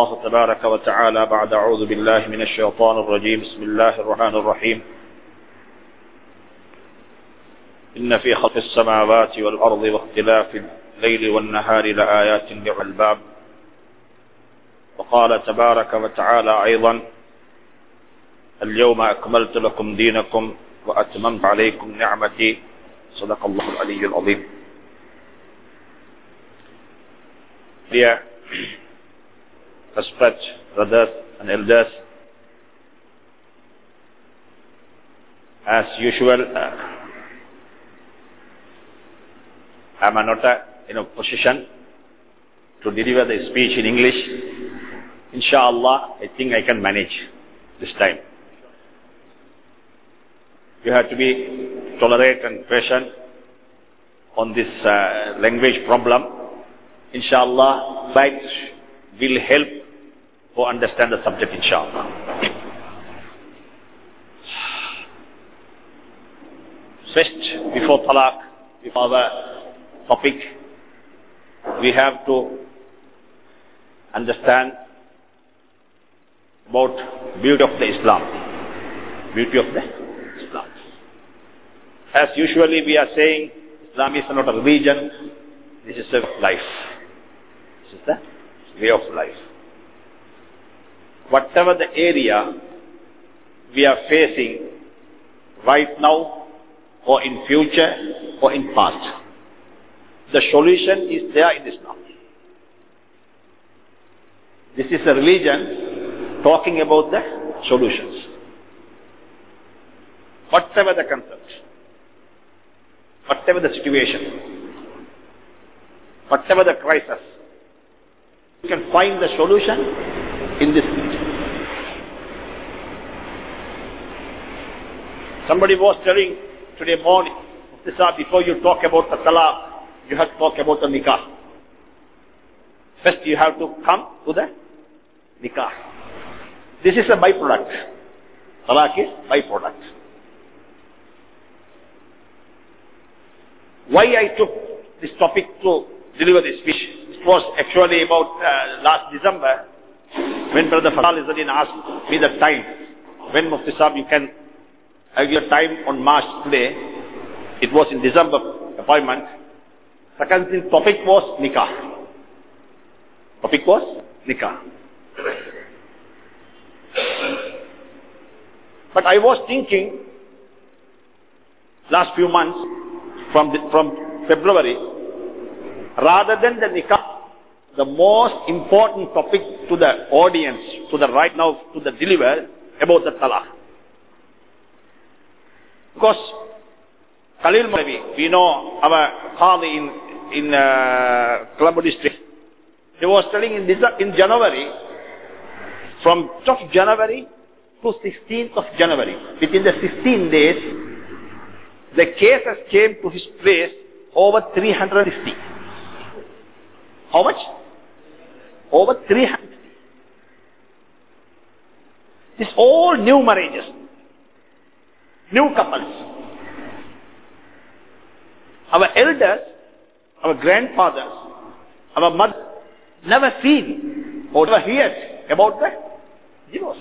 الله تبارك وتعالى بعد. أعوذ بالله من الشيطان الرجيم. بسم الله الرحمن الرحيم. إن في خلق السماوات والأرض واختلاف الليل والنهار لآيات الألباب وقال تبارك وتعالى أيضا اليوم أكملت لكم دينكم وأتممت عليكم نعمتي. صدق الله العلي العظيم. Respect brothers and elders, as usual, uh, I am not uh, in a position to deliver the speech in English. Inshallah, I think I can manage this time. You have to be tolerant and patient on this uh, language problem. Inshallah, slides will help to understand the subject, inshallah. First, before talaq, before the topic, we have to understand about beauty of the Islam. Beauty of the Islam. As usually we are saying, Islam is not a religion, this is a life. This is the way of life. Whatever the area we are facing right now or in future or in past, the solution is there in Islam. This is a religion talking about the solutions. Whatever the concerns, whatever the situation, whatever the crisis, you can find the solution in this religion. Somebody was telling today morning, Mufti before you talk about the talaq, you have to talk about the nikah. First you have to come to the nikah. This is a byproduct. Talaq is byproduct. Why I took this topic to deliver this speech? It was actually about uh, last December when Brother Fadal Izzadin asked me the time. When Mufti Sahib you can your time on March today. It was in December appointment. Second thing, topic was nikah. Topic was nikah. But I was thinking last few months from the, from February, rather than the nikah, the most important topic to the audience, to the right now, to the deliver, about the talaq. Because Khalil Malavi, we know our Qadi in, in uh, Colombo district, he was telling in, in January, from 12th January to 16th of January, within the 16 days, the cases came to his place over 350. How much? Over 300. This all new marriages, new couples. Our elders, our grandfathers, our mothers never seen or never heard about the divorce.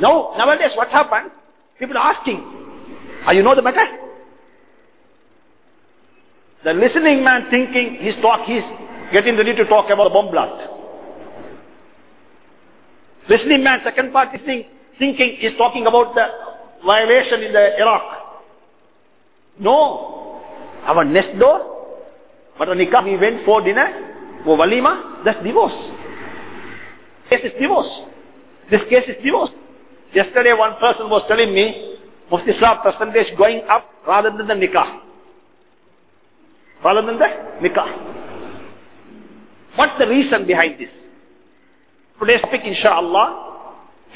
Now, nowadays what happened? People are asking, are you know the matter? The listening man thinking his talk, he's getting ready to talk about a bomb blast. Listening man, second part is thinking is talking about the violation in the Iraq. No. Our next door, but on nikah we went for dinner, for walima, that's divorce. Case is divorce. This case is divorce. Yesterday one person was telling me, Mufti Saab percentage going up rather than the nikah. Rather than the nikah. What's the reason behind this? Today's speak, inshallah,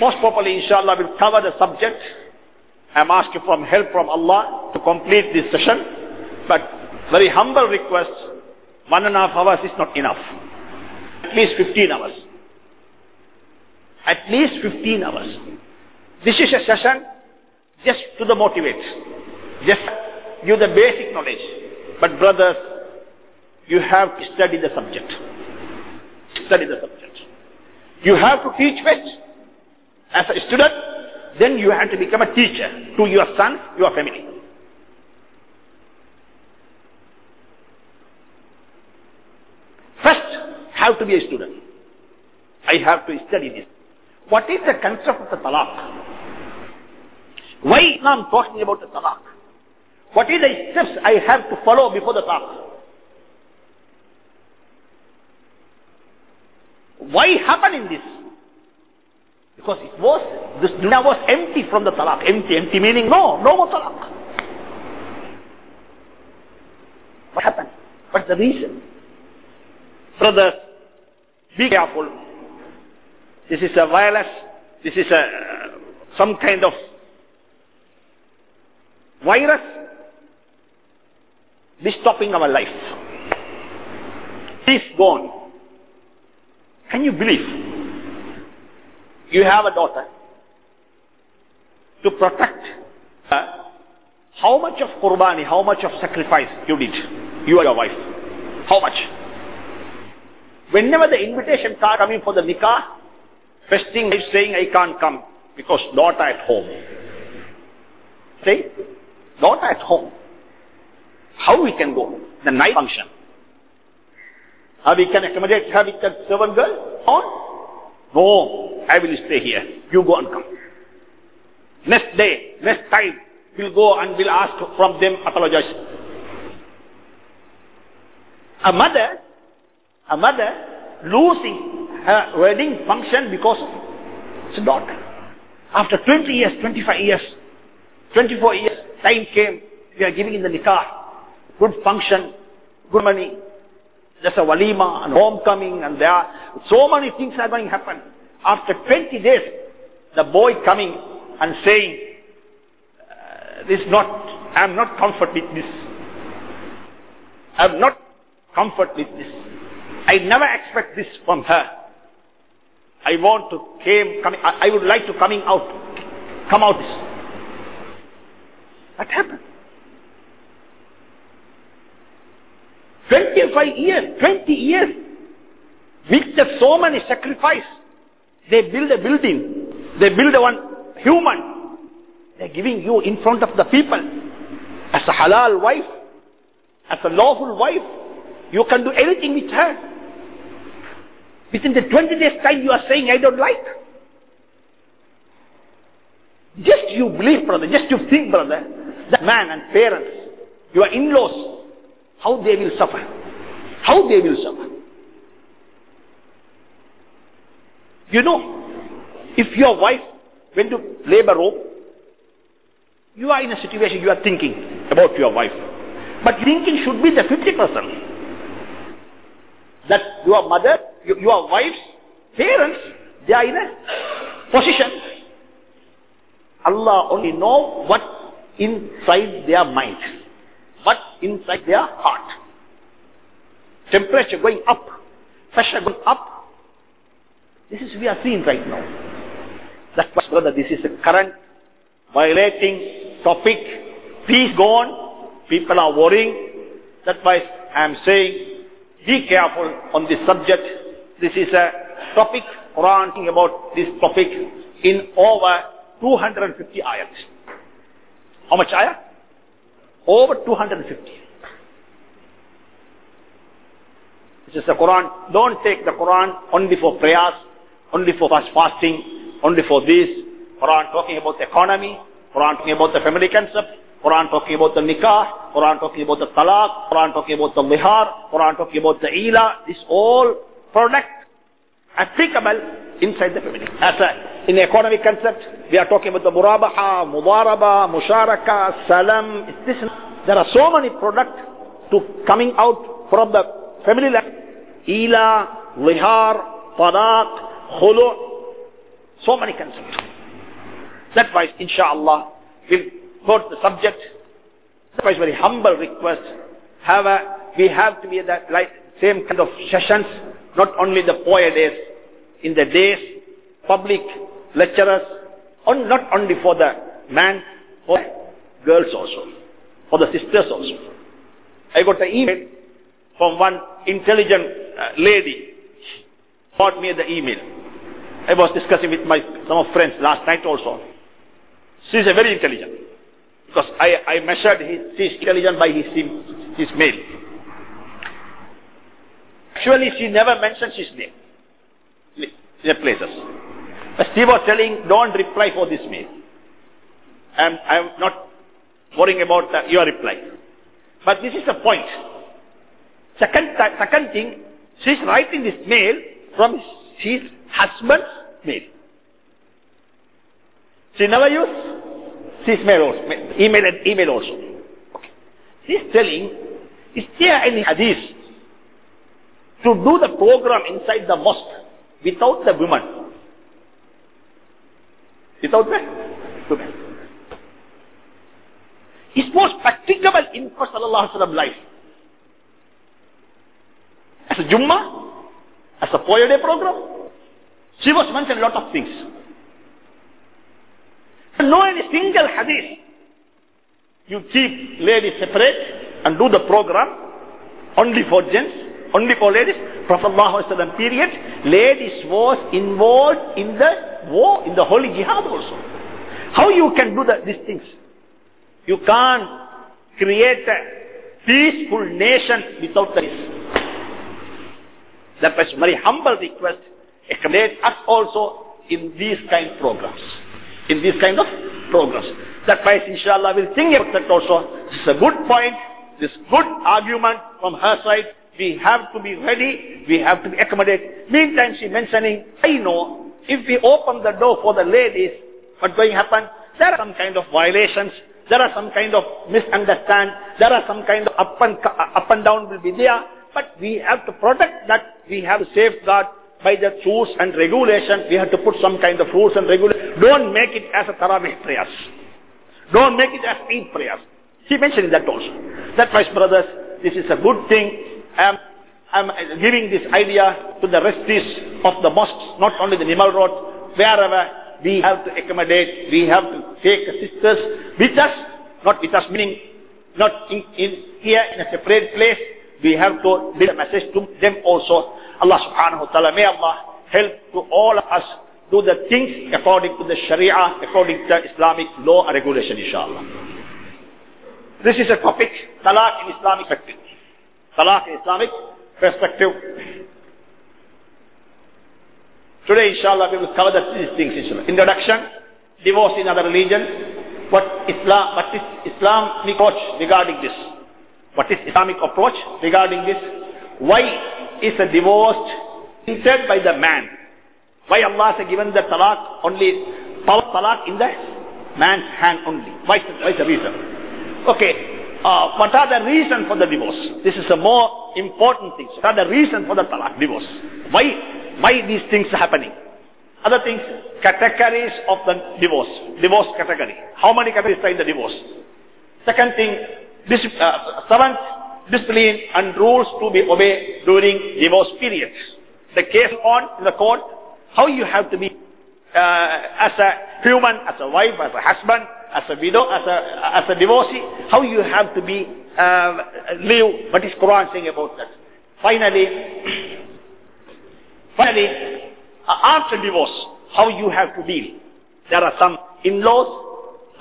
most probably, inshallah, will cover the subject. I'm asking from help from Allah to complete this session. But very humble request, one and a half hours is not enough. At least 15 hours. At least 15 hours. This is a session just to the motivate. Just give the basic knowledge. But brothers, you have to study the subject. Study the subject. You have to teach first as a student, then you have to become a teacher to your son, your family. First, have to be a student. I have to study this. What is the concept of the talaq? Why I'm talking about the talaq? What is the steps I have to follow before the talaq? Why happen in this? Because it was, this dunya was empty from the talaq. Empty, empty meaning no, no more talaq. What happened? What's the reason? Brothers, be careful. This is a virus. This is a, uh, some kind of virus disturbing our life. This gone. Can you believe? You have a daughter. To protect her, how much of qurbani, how much of sacrifice you did? You and your wife. How much? Whenever the invitation card coming for the nikah, first thing is saying I can't come because daughter at home. Say, daughter at home. How we can go? The night function. How we can accommodate her with the servant girl? On? No, I will stay here. You go and come. Next day, next time, we'll go and we'll ask from them apologize. A mother, a mother losing her wedding function because of his daughter. After 20 years, 25 years, 24 years, time came, we are giving in the nikah, good function, good money, there's a walima and homecoming and there are so many things are going to happen. After 20 days, the boy coming and saying, uh, this not, I'm not comfort with this. I'm not comfort with this. I never expect this from her. I want to came, coming, I, I would like to coming out, come out this. What happened? 25 years, 20 years, with the so many sacrifice, they build a building, they build one human, they're giving you in front of the people. As a halal wife, as a lawful wife, you can do anything with her. Within the 20 days time you are saying I don't like. Just you believe brother, just you think brother, that man and parents, your in-laws, how they will suffer. How they will suffer. You know, if your wife went to labor room, you are in a situation you are thinking about your wife. But thinking should be the 50%. That your mother, your wife's parents, they are in a position. Allah only know what inside their mind but inside their heart. Temperature going up, pressure going up. This is we are seeing right now. That's why, brother, this is a current violating topic. Peace gone. People are worrying. That's why I am saying, be careful on this subject. This is a topic, Quran talking about this topic in over 250 ayats. How much ayat? Over 250. This is the Quran. Don't take the Quran only for prayers, only for fasting, only for this. Quran talking about the economy, Quran talking about the family concept, Quran talking about the nikah, Quran talking about the talaq, Quran talking about the zihar, Quran talking about the ila. This all product applicable inside the family. As a, in the economic concept, we are talking about the murabaha, mudaraba, musharaka, salam. This, there are so many products to coming out from the family life. Ila, zihar, talaq, khulu. So many concepts. That's why, inshallah, we'll go the subject. That's why very humble request. Have a, we have to be that like same kind of sessions, not only the poor days, in the days, public lecturers, on, not only for the man, for girls also, for the sisters also. I got an email from one intelligent uh, lady. Brought me the email. I was discussing with my some of friends last night also. She is a very intelligent. Because I, I measured his, she intelligent by his, his mail. Actually, she never mentioned his name. In places. She was telling, don't reply for this mail. I'm, I'm not worrying about your reply. But this is the point. Second, second thing, she's writing this mail from his husband's mail. She never used his mail also, email and email also. Okay. She's telling, is there any hadith to do the program inside the mosque without the woman? Without the woman. It was practicable in Prophet Sallallahu life. As a Jummah, as a Poya Day program, she was mentioned a lot of things. No any single hadith. You keep ladies separate and do the program only for gents, only for ladies. Prophet ﷺ period, ladies was involved in the war, in the holy jihad also. How you can do the, these things? You can't create a peaceful nation without this. That was a very humble request. Accommodate us also in these kind of programs. In these kind of programs. That why inshallah we'll think about that also. This is a good point. This good argument from her side. We have to be ready. We have to accommodate. Meantime she mentioning, I know if we open the door for the ladies, what's going to happen? There are some kind of violations there are some kind of misunderstand. There are some kind of up and, uh, up and down will be there. But we have to protect that. We have to safeguard by the rules and regulation. We have to put some kind of rules and regulations. Don't make it as a Tarawih prayers. Don't make it as Eid prayers. He mentioned that also. That why, brothers, this is a good thing. I'm, I'm giving this idea to the restis of the mosques, not only the Nimal Road, wherever we have to accommodate, we have to take sisters with us, not with us meaning not in, in here in a separate place. We have to build a message to them also. Allah subhanahu wa ta'ala, may Allah help to all of us do the things according to the Sharia, according to Islamic law and regulation, inshallah. This is a topic, talaq in Islamic perspective. Talaq in Islamic perspective. Today, inshallah, we will cover the, these things, inshallah. Introduction, divorce in other religion, what Islam, what is Islamic approach regarding this? What is Islamic approach regarding this? Why is a divorce instead by the man? Why Allah has given the talaq only, power talaq in the man's hand only? Why is the, why is the reason? Okay, uh, what are the reason for the divorce? This is a more important thing. What are the reason for the talaq, divorce? Why why these things are happening. Other things, categories of the divorce. Divorce category. How many categories are in the divorce? Second thing, this, uh, seventh, discipline and rules to be obeyed during divorce period. The case on in the court, how you have to be uh, as a human, as a wife, as a husband, as a widow, as a, as a divorcee, how you have to be, uh, live, what is Quran saying about that. Finally, Finally, after divorce, how you have to deal. There are some in-laws,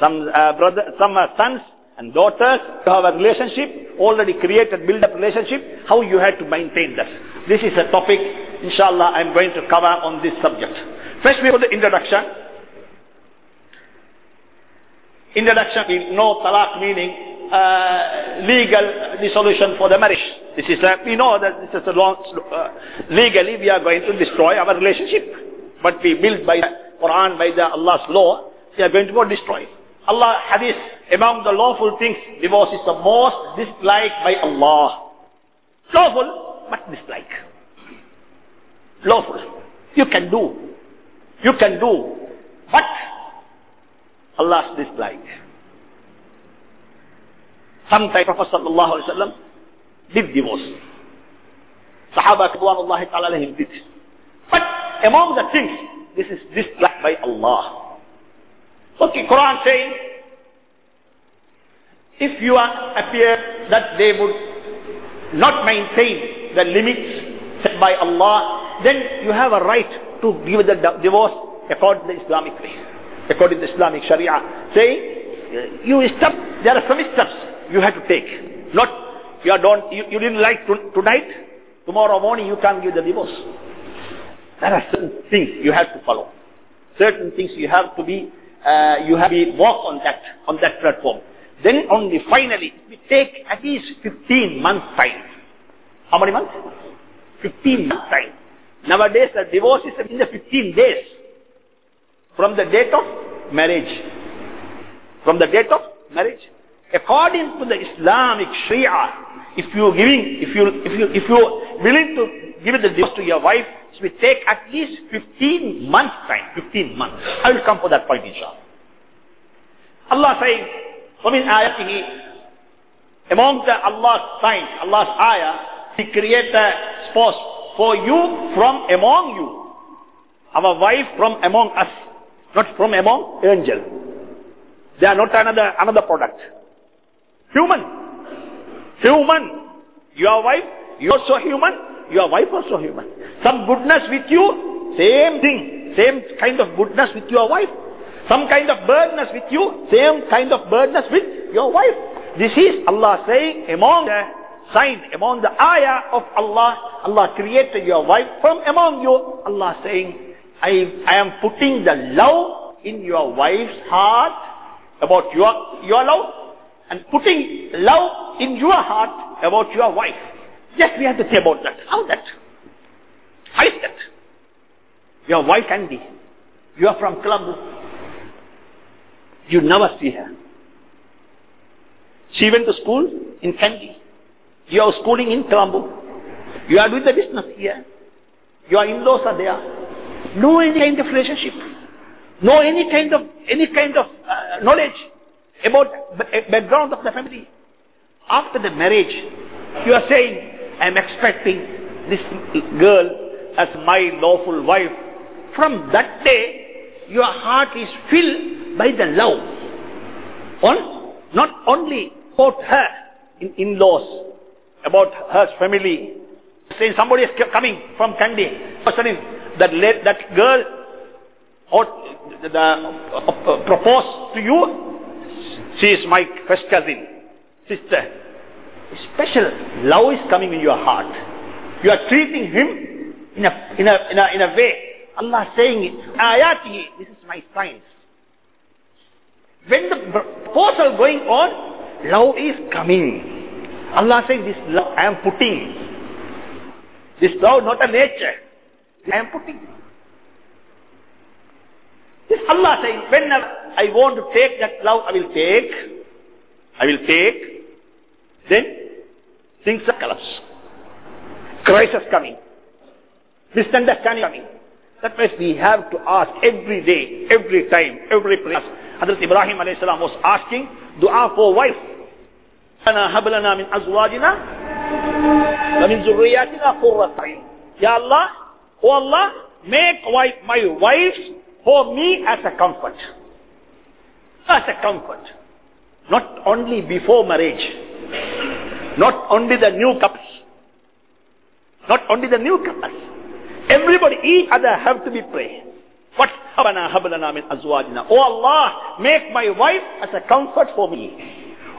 some uh, brother, some uh, sons and daughters who have a relationship, already created, build up relationship, how you have to maintain that. This is a topic, inshallah, I'm going to cover on this subject. First, we have the introduction. Introduction, we know talaq meaning uh, legal dissolution for the marriage. This is a, we know that this is a long, uh, legally we are going to destroy our relationship. But we build by the Quran, by the Allah's law, we are going to go destroy. Allah hadith, among the lawful things, divorce is the most disliked by Allah. Lawful, but dislike. Lawful. You can do. You can do. But Allah's dislike. Sometimes Prophet sallallahu alaihi wasallam did divorce. Sahaba Ridwanullahi ta'ala did. But among the things, this is disliked by Allah. Okay, Quran saying, if you are appear that they would not maintain the limits set by Allah, then you have a right to give the divorce according to the Islamic way, according to Islamic Sharia, saying you step. There are some steps you have to take. Not you don't you, you didn't like to, tonight. Tomorrow morning you can't give the divorce. There are certain things you have to follow. Certain things you have to be uh, you have to walk on that on that platform. Then only finally we take at least 15 months time. How many months? 15 months time. Nowadays the divorce is in the 15 days from the date of marriage. From the date of marriage. According to the Islamic Sharia, if you giving, if you, if you, if you willing to give the divorce to your wife, it will take at least 15 months time. 15 months. I will come for that point inshallah. Allah saying, وَمِنْ آيَاتِهِ Among the Allah's signs, Allah's ayah, He created a spouse for you from among you. Our wife from among us, not from among angel. They are not another, another product. Human. Human. Your wife, you are so human, your wife also human. Some goodness with you, same thing. Same kind of goodness with your wife. Some kind of burdenness with you, same kind of burdenness with your wife. This is Allah saying among the sign, among the ayah of Allah, Allah created your wife from among you. Allah saying, I, I am putting the love in your wife's heart about your, your love and putting love in your heart about your wife. Yes, we have to say about that. How that? How is that? Your wife be. You are from Colombo. You never see her. She went to school in Kandy. You are schooling in Colombo. You are doing the business here. Your in-laws are there. No any kind of relationship. No any kind of any kind of uh, knowledge about background of the family. After the marriage, you are saying, I am expecting this girl as my lawful wife. From that day, your heart is filled by the love. On, not only about her in- in-laws, about her family. Saying somebody is coming from Kandy, suddenly that la- that girl or the, the uh, proposed to you, she is my first cousin, sister. Special love is coming in your heart. You are treating him in a in a in a, in a way. Allah saying it, this is my signs. When the proposal going on, love is coming. Allah saying this love I am putting. This love not a nature. I am putting. This Allah saying, whenever I want to take that love, I will take. I will take. Then things are collapse. Crisis coming. Misunderstanding coming. That means we have to ask every day, every time, every place. Hazrat Ibrahim alayhi salam was asking dua for wife. أنا هب لنا من أزواجنا ومن ذرياتنا قرة عين. Ya O oh Allah, make my wives for me as a comfort. As a comfort. Not only before marriage. Not only the new couples. Not only the new couples. Everybody, each other have to be pray. What? Oh Allah, make my wife as a comfort for me.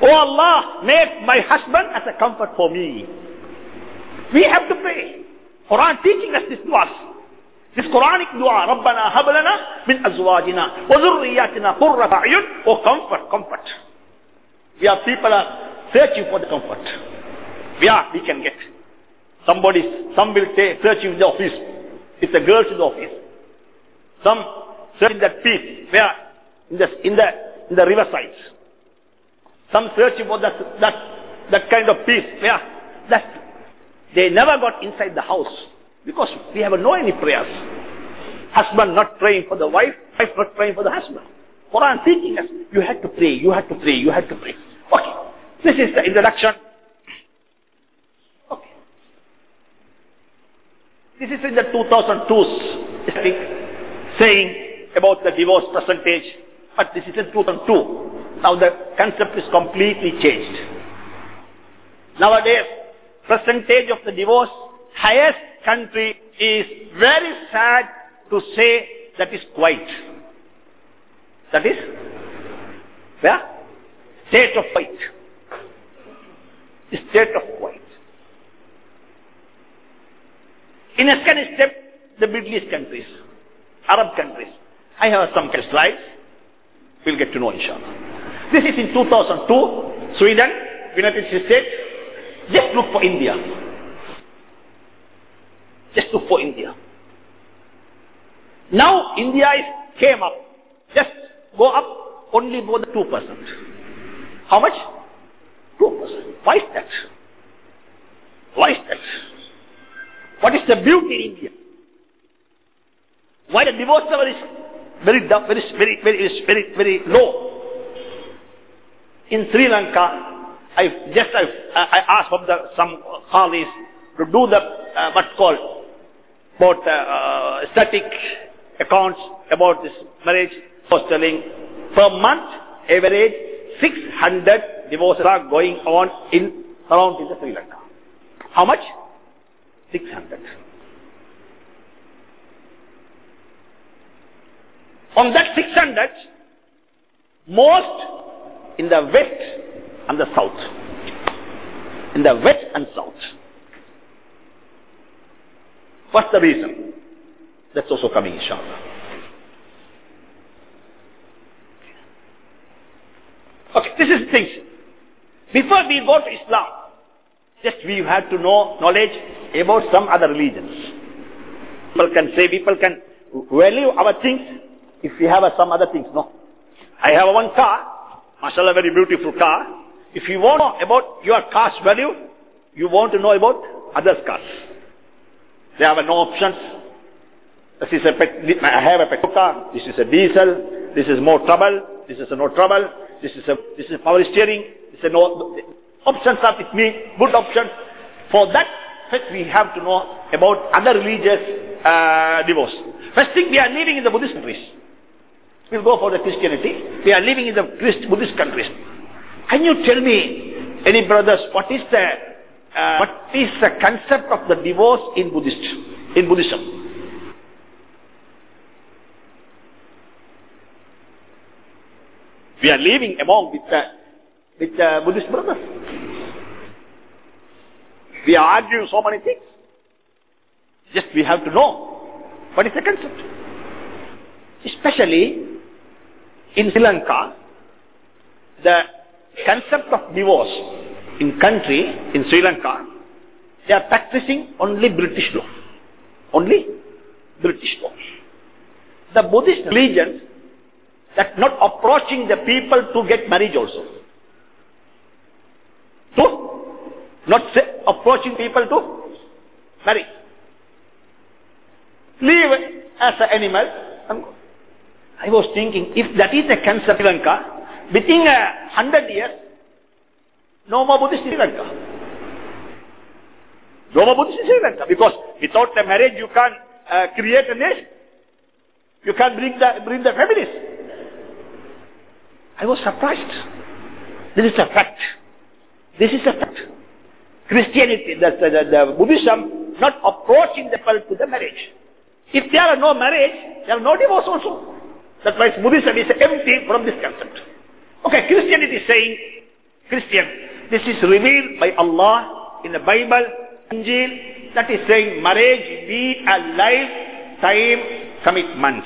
Oh Allah, make my husband as a comfort for me. We have to pray. Quran teaching us this dua. This Quranic dua, رَبَّنَا هَبْ لَنَا مِنْ أَزْوَاجِنَا وَذُرِّيَّاتِنَا قُرَّةَ أَعْيُنٍ Oh comfort, comfort. We are people are searching for the comfort. Yeah, we can get. Somebody, some will say, searching in the office. It's a girl in the office. Some searching that peace. Where? In the, in the, in the riverside. Some searching for that, that, that kind of peace. Where? That, they never got inside the house. Because we have no any prayers. Husband not praying for the wife, wife not praying for the husband. Quran teaching us, you had to pray, you had to pray, you had to pray. Okay. This is the introduction. Okay. This is in the 2002's speak, saying about the divorce percentage, but this is in 2002. Now the concept is completely changed. Nowadays, percentage of the divorce, highest country is very sad to say that is Kuwait. That is where? State of Kuwait. State of Kuwait. In a second step, the Middle East countries, Arab countries. I have some slides. We'll get to know inshallah. This is in 2002, Sweden, United States. Just look for India. Just look for India. Now India is came up. Just go up only more than 2%. How much? 2%. Why is that? Why is that? What is the beauty in India? Why the divorce level is very, very, very, very, very, very low? In Sri Lanka, I just I, I asked from the some colleagues to do the uh, what's called about uh, uh, static accounts about this marriage. Telling per month average 600 divorces are going on in around in the Sri Lanka. How much? 600. On that 600, most in the west and the south. In the west and south. What's the reason? That's also coming inshallah. Okay, this is things. Before we go to Islam, just we have to know knowledge about some other religions. People can say, people can value our things if we have some other things. No. I have one car, mashallah, very beautiful car. If you want to know about your car's value, you want to know about others' cars. They have no options. This is a pet, I have a car. This is a diesel. This is more trouble. This is no trouble. This is a this is power steering. This is no options are with me. Good options. For that, first we have to know about other religious uh, divorce. First thing, we are living in the Buddhist countries. We'll go for the Christianity. We are living in the Buddhist countries. Can you tell me, any brothers, what is the uh, what is the concept of the divorce in Buddhist in Buddhism? We are living among with the, with Buddhist brothers. We arguing so many things. Just we have to know what is the concept. Especially in Sri Lanka, the concept of divorce in country, in Sri Lanka, they are practicing only British law. Only British law. The Buddhist religion that not approaching the people to get marriage also. To not say, approaching people to marry. Live as an animal. I was thinking, if that is the concept Sri Lanka, within a hundred years, no more Buddhist in Sri. No more Buddhist in Sri. Because without the marriage, you can't uh, create a nation. You can't bring the, bring the families. I was surprised. This is a fact. This is a fact. Christianity, the, the Buddhism, not approaching the people to the marriage. If there are no marriage, there are no divorce also. That's why Buddhism is empty from this concept. Okay, Christianity is saying, Christian, this is revealed by Allah in the Bible, Injil, that is saying marriage be a lifetime commitment.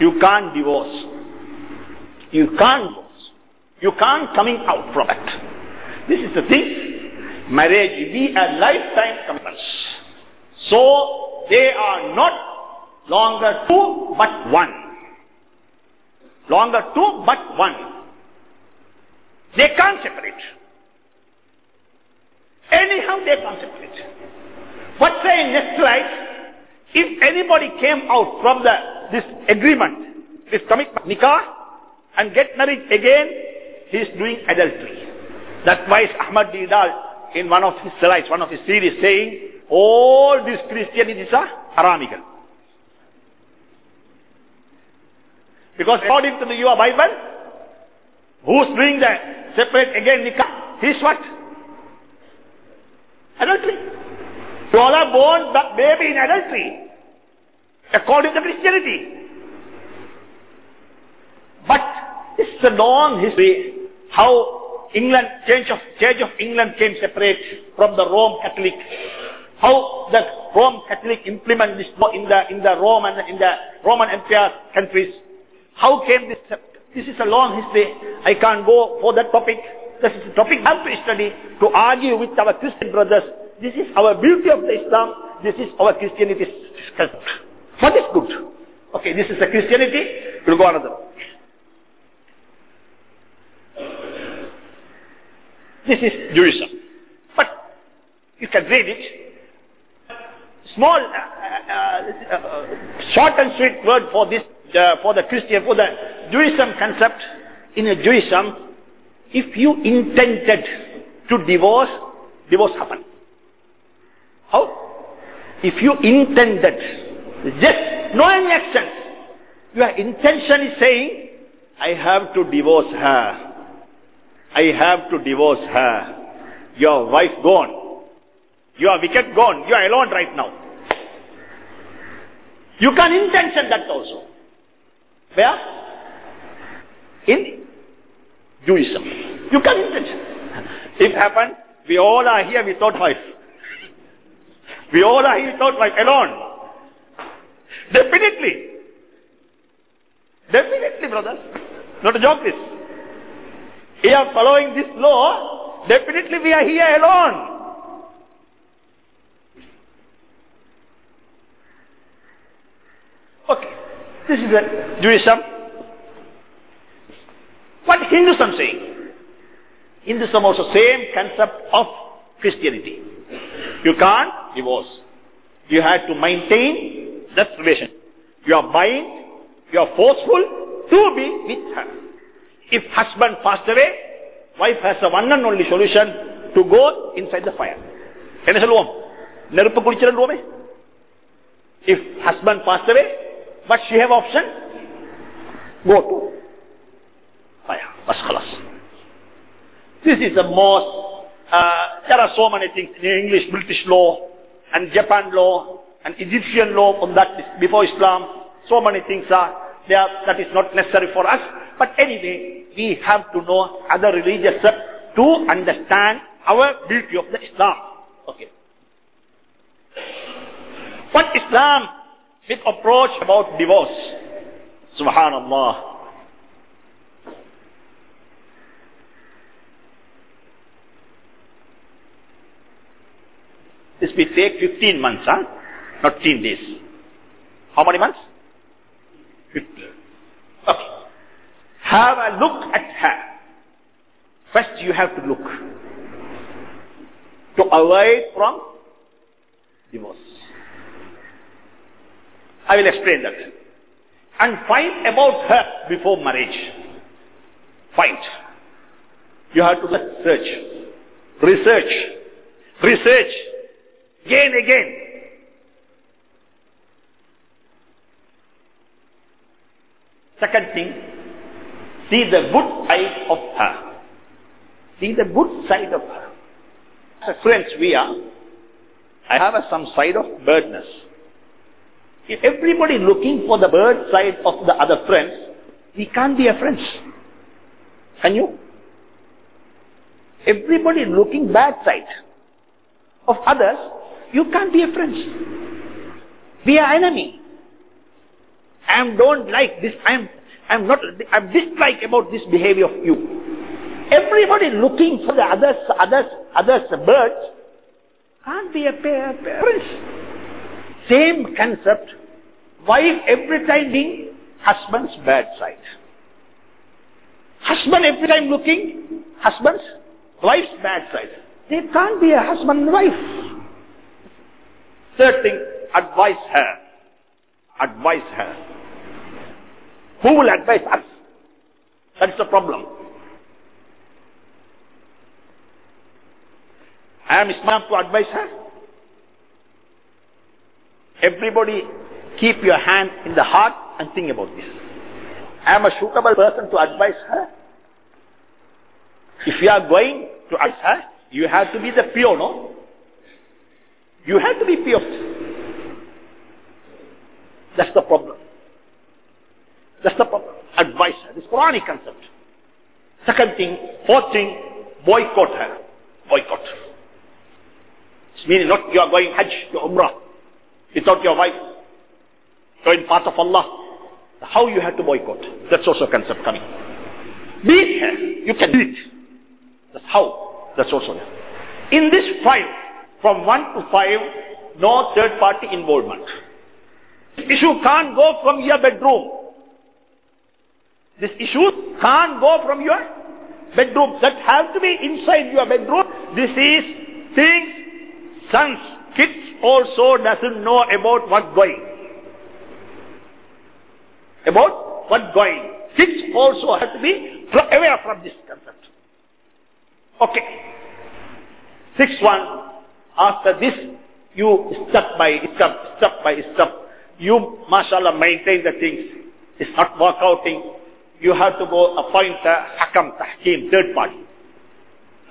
You can't divorce. You can't divorce. You can't coming out from it. This is the thing. Marriage be a lifetime commitment. So they are not longer two but one. Longer two but one. They can't separate. Anyhow they can't separate. But say in next slide? If anybody came out from the this agreement, this commitment, nikah, and get married again, he is doing adultery. That's why Ahmed Deedat in one of his slides, one of his series saying, all these Christianities are haramical. Because according to the your Bible, who's doing the separate again nikah? He's what? Adultery. You all are born the baby in adultery. According to Christianity. But it's a long history how England, Church of, Church of England came separate from the Rome Catholic. How the Rome Catholic implement this in the, in the Roman, in the Roman Empire countries. How came this, this is a long history. I can't go for that topic. This is a topic I have to study to argue with our Christian brothers. This is our beauty of the Islam. This is our Christianity. What is good? Okay, this is a Christianity. We'll go another. This is Judaism. But you can read it. Small, uh, uh, uh, short and sweet word for this, for the Christian, for the Judaism concept. In a Judaism, if you intended to divorce, divorce happen. How? If you intended, just no any action, your intention is saying, I have to divorce her. I have to divorce her. Your wife gone. Your wicked gone. You are alone right now. You can intention that also. Where? In Judaism. You can intention. If happened, we all are here without wife. We all are here without wife, alone. Definitely. Definitely, brothers. Not a joke this. We are following this law, definitely we are here alone. Okay, this is a Judaism. What Hinduism saying? Hinduism also same concept of Christianity. You can't divorce. You have to maintain that relation. You are bind, you are forceful to be with her. If husband passed away, wife has a one and only solution to go inside the fire. என்ன சொல்லுவோம் நெருப்பு குடிச்சிருவோமே if husband passed away but she have option go to bas khalas this is the most uh, there are so many things in english british law and japan law and egyptian law from that before islam so many things are there that is not necessary for us but anyway, we have to know other religious to understand our beauty of the Islam. Okay. What Islam with approach about divorce? Subhanallah. This will take 15 months, huh? Not 10 days. How many months? 15. Okay have a look at her. First you have to look. To avoid from divorce. I will explain that. And find about her before marriage. Find. You have to search. Research. Research. Again, again. Second thing, See the good side of her. See the good side of her. As friends we are, I have a, some side of birdness. If everybody looking for the bird side of the other friends, we can't be a friends. Can you? Everybody looking bad side of others, you can't be a friend. We are enemy. I am don't like this. I am I'm not, I'm dislike about this behavior of you. Everybody looking for the others, others, others birds can't be a pair parents. Same concept. Wife every time being husband's bad side. Husband every time looking husband's wife's bad side. They can't be a husband and wife. Third thing, advise her. Advise her. Who will advise us? That's the problem. I am smart to advise her. Everybody keep your hand in the heart and think about this. I am a suitable person to advise her. If you are going to advise her, you have to be the pure, no? You have to be pure. That's the problem. That's the problem. Advice her. This Quranic concept. Second thing, fourth thing, boycott her. Boycott. It's meaning not you are going Hajj to Umrah without your wife. Going part of Allah. How you have to boycott. That's also a concept coming. Beat her. You can beat. That's how. That's also there. In this five, from one to five, no third party involvement. Issue can't go from your bedroom. This issue can't go from your bedroom. That has to be inside your bedroom. This is things sons, kids also doesn't know about what going. About what going. Kids also have to be aware from this concept. Okay. Sixth one, after this, you step by step, step by step, you, mashallah, maintain the things. It's not workouting. You have to go appoint a hakam, tahkim, third party.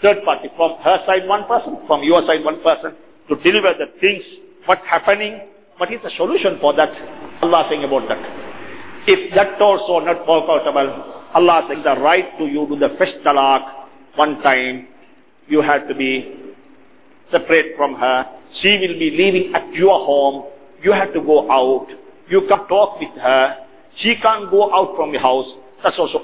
Third party, from her side one person, from your side one person, to deliver the things, what's happening, what is the solution for that? Allah saying about that. If that also not workoutable, Allah saying the right to you to the first talaq, one time, you have to be separate from her. She will be living at your home. You have to go out. You can talk with her. She can't go out from your house. That's also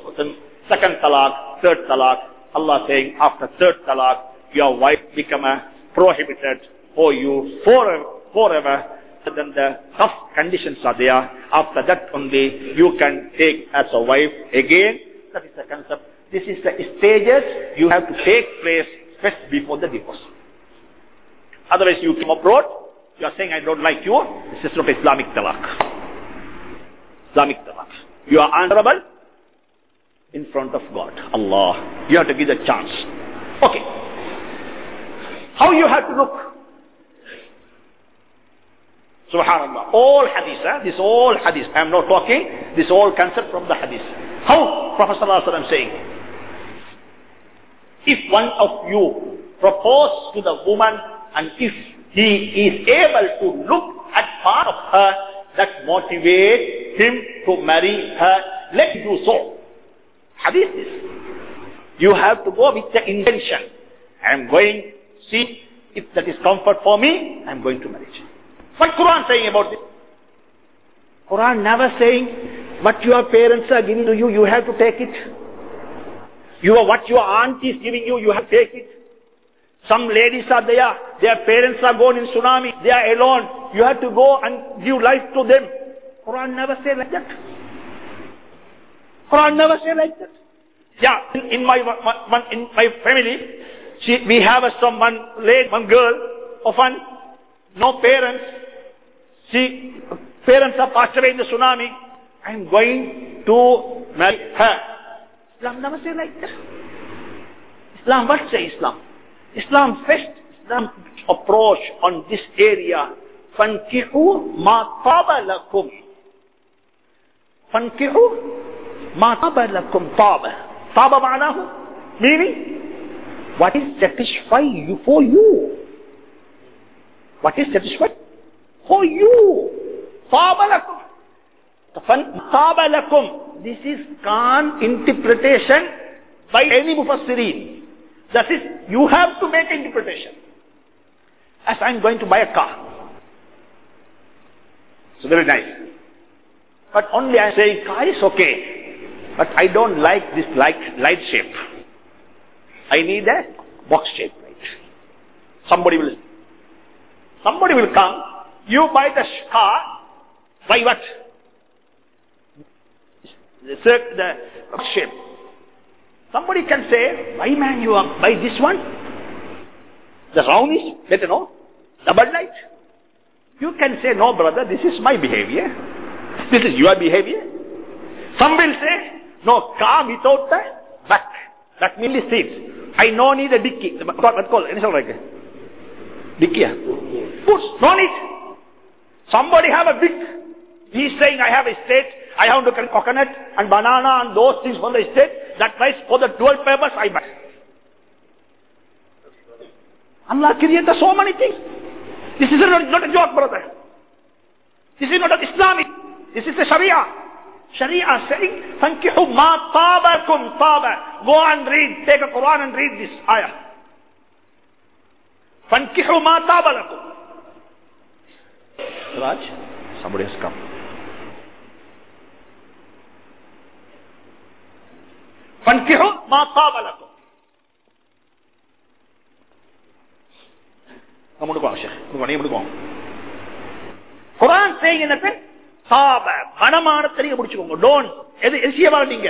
second talaq, third talaq. Allah saying after third talaq, your wife become a prohibited for you forever, forever. Then the tough conditions are there. After that only you can take as a wife again. That is the concept. This is the stages you have to take place first before the divorce. Otherwise you come abroad, you are saying I don't like you. This is not Islamic talaq. Islamic talaq. You are answerable in front of God. Allah. You have to give the chance. Okay. How you have to look? Subhanallah. All hadith, eh? this all hadith. I am not talking, this all concept from the hadith. How Prophet ﷺ saying? If one of you propose to the woman and if he is able to look at part of her that motivate him to marry her, let him do so. Hadith is. You have to go with the intention. I am going, see if that is comfort for me, I am going to marriage. What Quran saying about this? Quran never saying what your parents are giving to you, you have to take it. Your, what your aunt is giving you, you have to take it. Some ladies are there, their parents are gone in tsunami, they are alone. You have to go and give life to them. Quran never say like that. Quran never say like that. Yeah, in, in my one, in my family, she, we have a, some one lady, one girl, often no parents. She parents are passed away in the tsunami. I am going to marry her. Islam never say like that. Islam, what say Islam? Islam first, Islam approach on this area. فَانْكِحُوا مَا طَابَ لَكُمْ فَانْكِحُوا مَا طَابَ لَكُمْ طَابَ طَابَ معناه meaning what is satisfy you for you what is satisfied for you طَابَ لَكُمْ طَابَ لَكُمْ this is Khan interpretation by any mufassirin that is you have to make interpretation as I'm going to buy a car so very nice but only I say car is okay. But I don't like this light, light shape. I need a box shape light. Somebody will, somebody will come. You buy the car. By what? The, the box shape. Somebody can say, why man you are, buy this one? The round is better, no? Double light. You can say, no brother, this is my behavior. This is your behavior. Some will say, no, car without the eh? back. That means seats. I no need a dicky. What call it? like Dicky. Push. No need. Somebody have a big. He's saying, I have a state. I have to coconut and banana and those things from the estate. That price for the dual purpose I buy. Allah created so many things. This is not, not a joke, brother. This is not an Islamic. This is a Sharia. Sharia saying, "Fankihu ma tabakum taba." Go and read. Take a Quran and read this ayah. Fankihu ma tabalakum. Raj, somebody has come. குரான் செய்யுங்க என்ன சாப மனமான தெரிய முடிச்சுக்கோங்க tone எது எசியவா நீங்க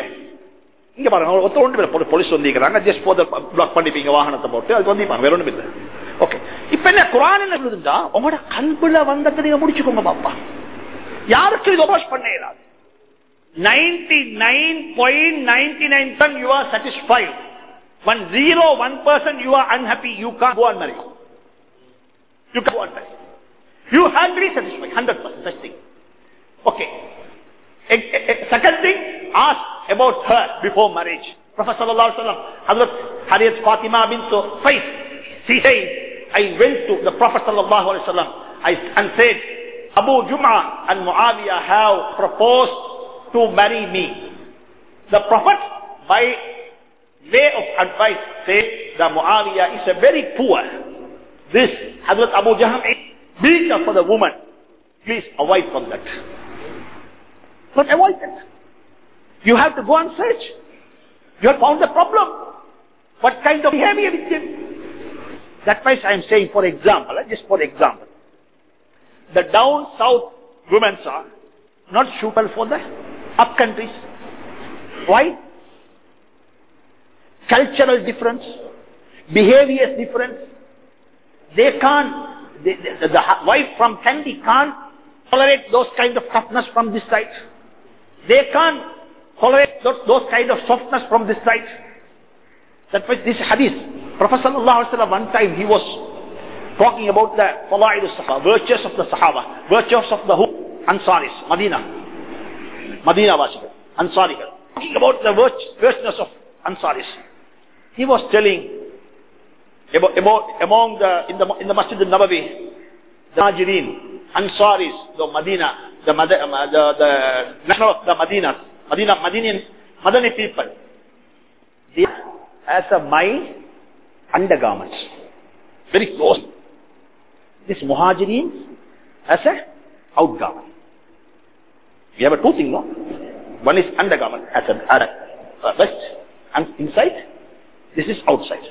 இங்க பாருங்க ஒருத்தர் ஒன்று போலீஸ் வந்திருக்கிறாங்க ஜஸ்ட் போத பிளாக் பண்ணிப்பீங்க வாகனத்தை போட்டு அது வந்திருப்பாங்க வேற ஒன்றும் இல்லை ஓகே இப்ப என்ன குரான் என்ன சொல்லுதுண்டா உங்களோட கல்புல வந்ததை நீங்க முடிச்சுக்கோங்க பாப்பா யாருக்கும் இது வாஷ் பண்ண இயலாது 99.99% you are satisfied. One zero, one percent you are unhappy, you can't go on marriage. You can't go on marriage. You have to be satisfied, 100% First thing. Okay. A, a, a second thing, ask about her before marriage. Prophet Sallallahu Alaihi Wasallam, Hazrat Harriet Fatima bin so Faith, she said, I went to the Prophet Sallallahu Alaihi Wasallam I, and said, Abu Jahm and Muawiyah have proposed to marry me. The Prophet, by way of advice, said that Muawiyah is a very poor. This Hazrat Abu Jahm is beater for the woman. Please avoid from that. But avoid that. You have to go and search. You have found the problem. What kind of behavior with him? That why I am saying, for example, eh, just for example, the down south women are not suitable for the up countries. Why? Cultural difference, behavior difference, they can't, the, the, the wife from Kandy can't tolerate those kind of toughness from this side. They can't tolerate those, those kind of softness from this side. That was this hadith. Prophet sallallahu one time he was talking about the falaid sahaba, virtues of the sahaba, virtues of the who? Ansaris, Medina. Medina Vasical, Ansari. Talking about the virtues of Ansaris. He was telling about, about among the in the in the Masjid al-Nabawi, the Muhajirin, Ansaris, the Medina, uh, the the the, the national of the Medina, Medina, Madinian, Madani people. They as a my undergarments, very close. This Muhajirin as a outgarment. We have a two things, no? One is undergarment as a, a vest, and inside. This is outside.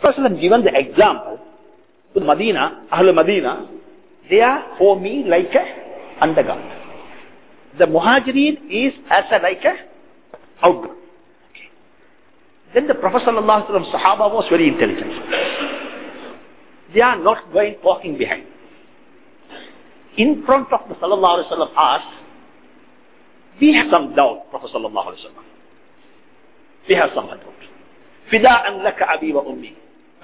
First of given the example to Medina, Ahl Medina, they are for me like a undergarment. The Muhajirin is as a like a. Okay. Then the Prophet Sallallahu Alaihi Wasallam Sahaba was very intelligent. They are not going walking behind. In front of the Sallallahu Alaihi Wasallam asked, we have some doubt, Prophet Sallallahu Alaihi Wasallam. We have some doubt. Fida'an laka abi wa ummi.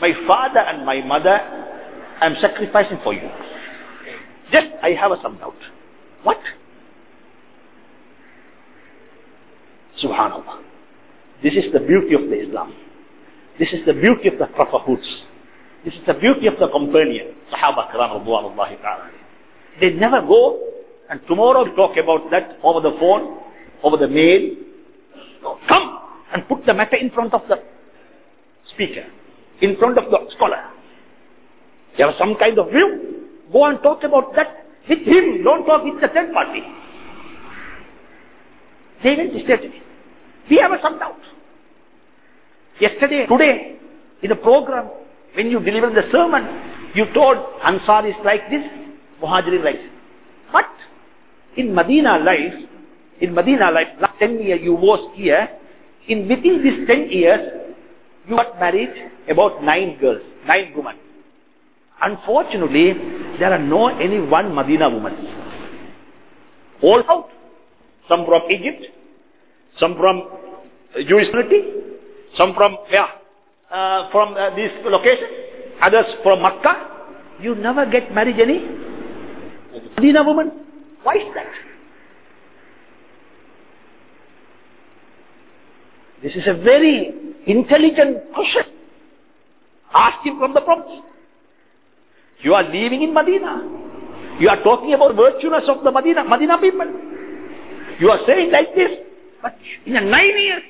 My father and my mother, I am sacrificing for you. Just, I have some doubt. What? Subhanallah. This is the beauty of the Islam. This is the beauty of the Prophethood. This is the beauty of the companion, Sahaba Kiram. They never go and tomorrow talk about that over the phone, over the mail. No, come and put the matter in front of the speaker, in front of the scholar. You have some kind of view. Go and talk about that with him. Don't talk with the third party. They went yesterday. We have some doubt. Yesterday, today, in the program, when you delivered the sermon, you told Ansar is like this, Muhajir is like this. In Medina life, in Medina life, last 10 years you was here, in within these 10 years, you got married about nine girls, nine women. Unfortunately, there are no any one Medina woman. All out. Some from Egypt, some from Jewish community, some from, yeah, uh, from uh, this location, others from Makkah. You never get married any Medina woman. Why is that? This is a very intelligent question. Ask him from the Prophet. You are living in Medina. You are talking about virtuous of the Medina, Medina people. You are saying like this. But in the nine years,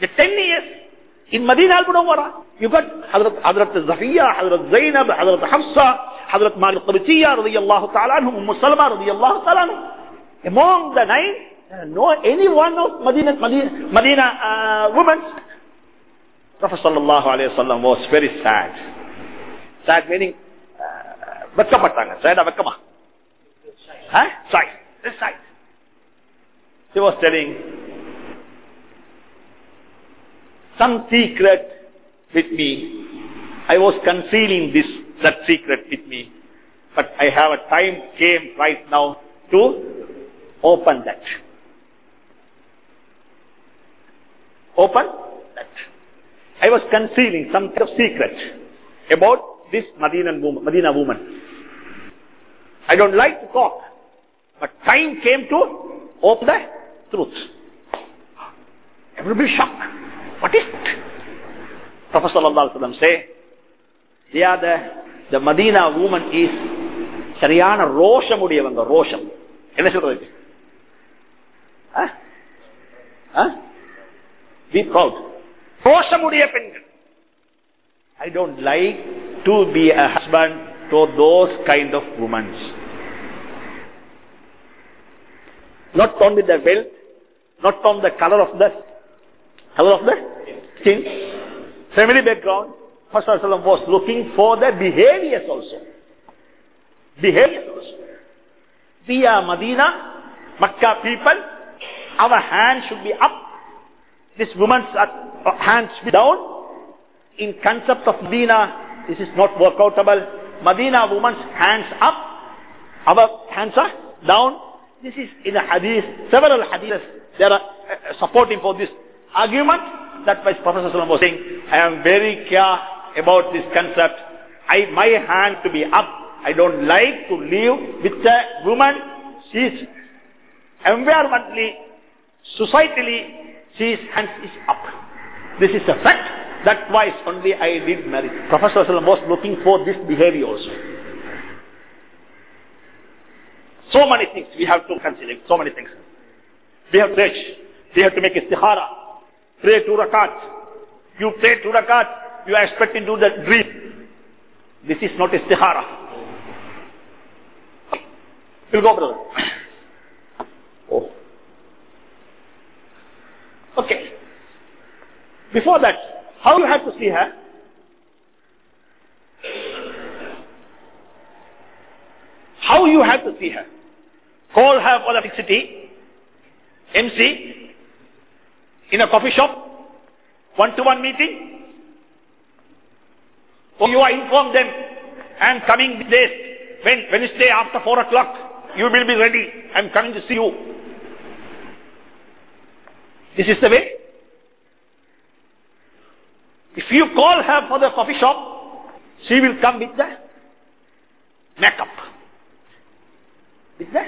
the ten years, in Medina al-Munawwara, you got Hazrat, Hazrat Safiya, Hazrat Zainab, Hazrat Hafsa, Hazrat Malik Qibtiyya radiyallahu ta'ala anhum, Umm Salama radiyallahu ta'ala anhum. Among the nine, uh, no any one of Medina, Medina, Medina uh, women, Prophet sallallahu alayhi wa sallam was very sad. Sad meaning, uh, வெக்கப்பட்டாங்க sad வெக்கமா Huh? Side. This side. He was telling some secret with me. I was concealing this, that secret with me. But I have a time came right now to open that. Open that. I was concealing some kind of secret about this Medina woman. Medina woman. I don't like to talk. But time came to open the truth. Everybody shocked. What is it? Prophet Wasallam say, they are the, the Medina woman is சரியான ரோஷம் உடையவங்க ரோஷம் என்ன சொல்றது B proud ரோஷமுடைய பெண்கள் I don't like to be a husband to those kind of women's not only the wealth, not on the color of the color of the skin, family background. Prophet was looking for the behaviors also. Behaviors also. We are Medina, Makkah people. Our hands should be up. This woman's hands should be down. In concept of Medina, this is not workoutable. Medina woman's hands up. Our hands are down. This is in a hadith, several hadiths, there are uh, supporting for this argument. That why Prophet was saying, I am very care about this concept. I, my hand to be up. I don't like to live with a woman. She is environmentally, societally, she's hand is up. This is a fact. That why only I did marry. Prophet was looking for this behavior also. So many things we have to consider. So many things. We have to. We have to make istikhara. Pray two rakat. You pray two rakat. You are expecting to do the dream. This is not istikhara. We'll go, brother. Oh. Okay. Before that, how you have to see her? How you have to see her? Call her for the fixity, MC, in a coffee shop, one-to-one meeting, or you are informed them, and coming days, when Wednesday after four o'clock, you will be ready, I'm coming to see you. This is the way. If you call her for the coffee shop, she will come with the makeup. With the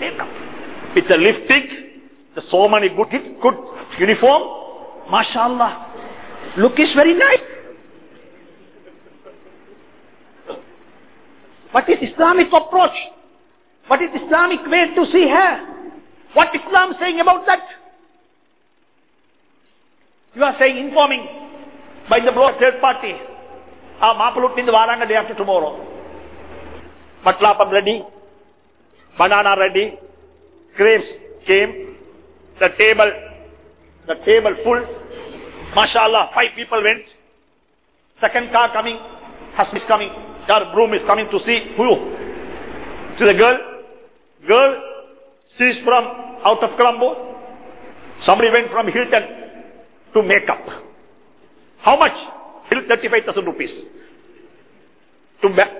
makeup. With the lipstick, the so many good, good uniform. MashaAllah. Look is very nice. What is Islamic approach? What is Islamic way to see her? What Islam saying about that? You are saying informing by the third party. maphul in the varanga day after tomorrow. ಮಟ್ಲಾಪಂ ready, banana ready, grapes came, the table, the table full. Mashallah, five people went. Second car coming, husband coming. Car broom is coming to see who? To the girl. Girl, she is from out of Colombo. Somebody went from Hilton to make up. How much? 35,000 rupees. To ma-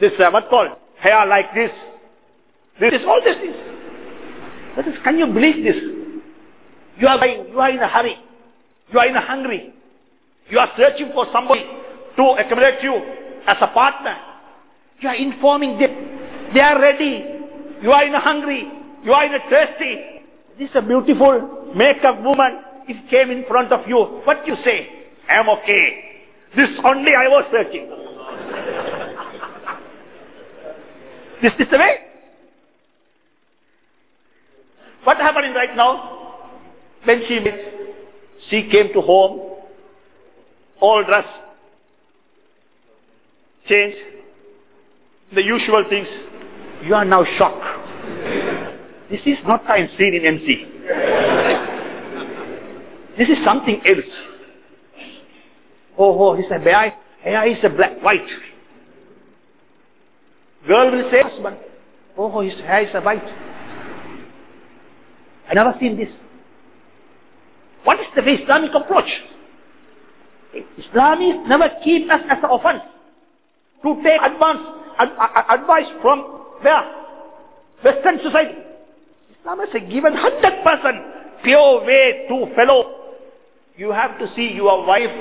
this, uh, what called? Hair like this. This is all this is. That is, can you believe this? You are buying, you are in a hurry. You are in a hungry. You are searching for somebody to accommodate you as a partner. You are informing them. They are ready. You are in a hungry. You are in a thirsty. This is a beautiful makeup woman. It came in front of you. What you say? I am okay. This only I was searching. This is the way. What happening right now? When she met, she came to home, all dressed, changed, the usual things. You are now shocked. This is not time seen in MC. This is something else. Oh, oh, he said, hair, hair is a black, white. Girl will say, husband, oh, oh his hair is a white. I never seen this. What is the Islamic approach? Islamis never keep us as an offense to take advance, ad, ad, advice from where? Western society. Islam has a given 100% pure way to fellow. You have to see your wife,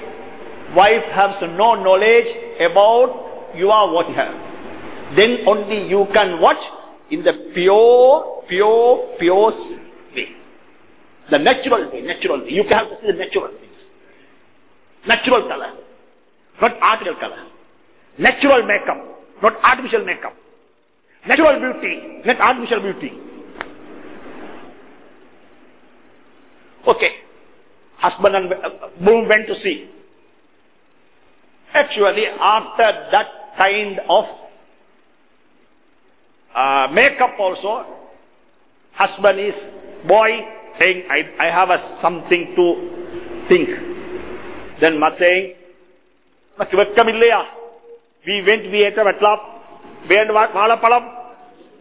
wife has no knowledge about your what you have. Then only you can watch in the pure, pure, pure way. The natural way, natural way. You have to see the natural things. Natural color, not artificial color. Natural makeup, not artificial makeup. Natural beauty, not artificial beauty. Okay. Husband and uh, groom went to see. Actually, after that kind of uh, makeup also, husband is boy saying, I, I have a, something to think. Then saying, നമുക്ക് വെക്കമില്ലയാ we went we ate a vetlap we ate valapalam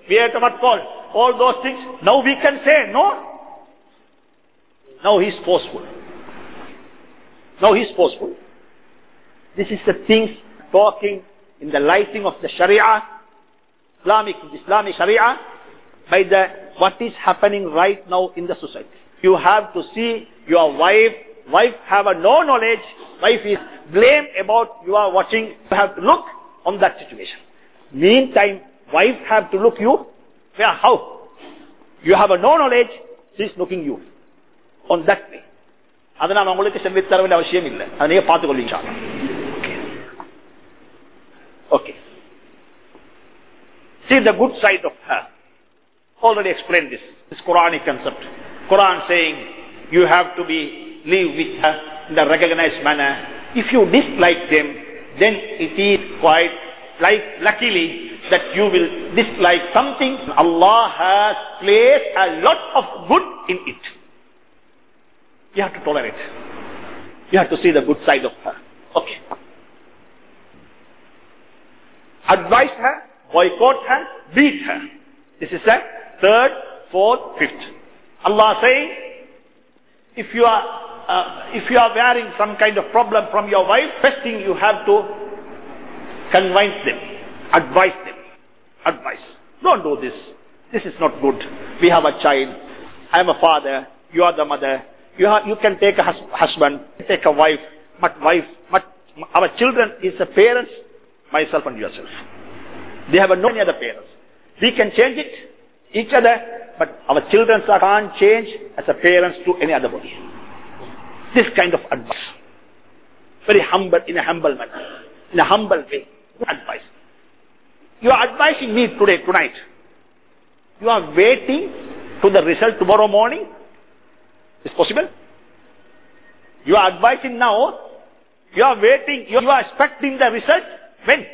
we ate a vatkol all those things now we can say no. Now he's forceful. Now he's forceful. This is the things talking in the lighting of the sharia islamic islamic sharia by the what is happening right now in the society. You have to see your wife wife have a no knowledge wife is blame about you are watching you have to look on that situation meantime wife have to look you where how you have a no knowledge she is looking you on that way அதை நான் உங்களுக்கு செல்வித் தர வேண்டிய அவசியம் இல்லை அதை நீங்க பார்த்துக் கொள்வீங்க okay see the good side of her already explained this this quranic concept quran saying you have to be live with her in the recognized manner if you dislike them then it is quite like luckily that you will dislike something. Allah has placed a lot of good in it. You have to tolerate. You have to see the good side of her. Okay. Advise her boycott her beat her. This is the third fourth fifth. Allah saying if you are uh, if you are bearing some kind of problem from your wife, first thing you have to convince them, advise them, advise. Don't do this. This is not good. We have a child. I am a father. You are the mother. You you can take a hus- husband, take a wife, but wife, but our children is the parents, myself and yourself. They have no other parents. We can change it, each other, but our children can't change as a parents to any other body. This kind of advice. Very humble, in a humble manner. In a humble way. Advice. You are advising me today, tonight. You are waiting for the result tomorrow morning. Is possible? You are advising now. You are waiting. You are expecting the result. When?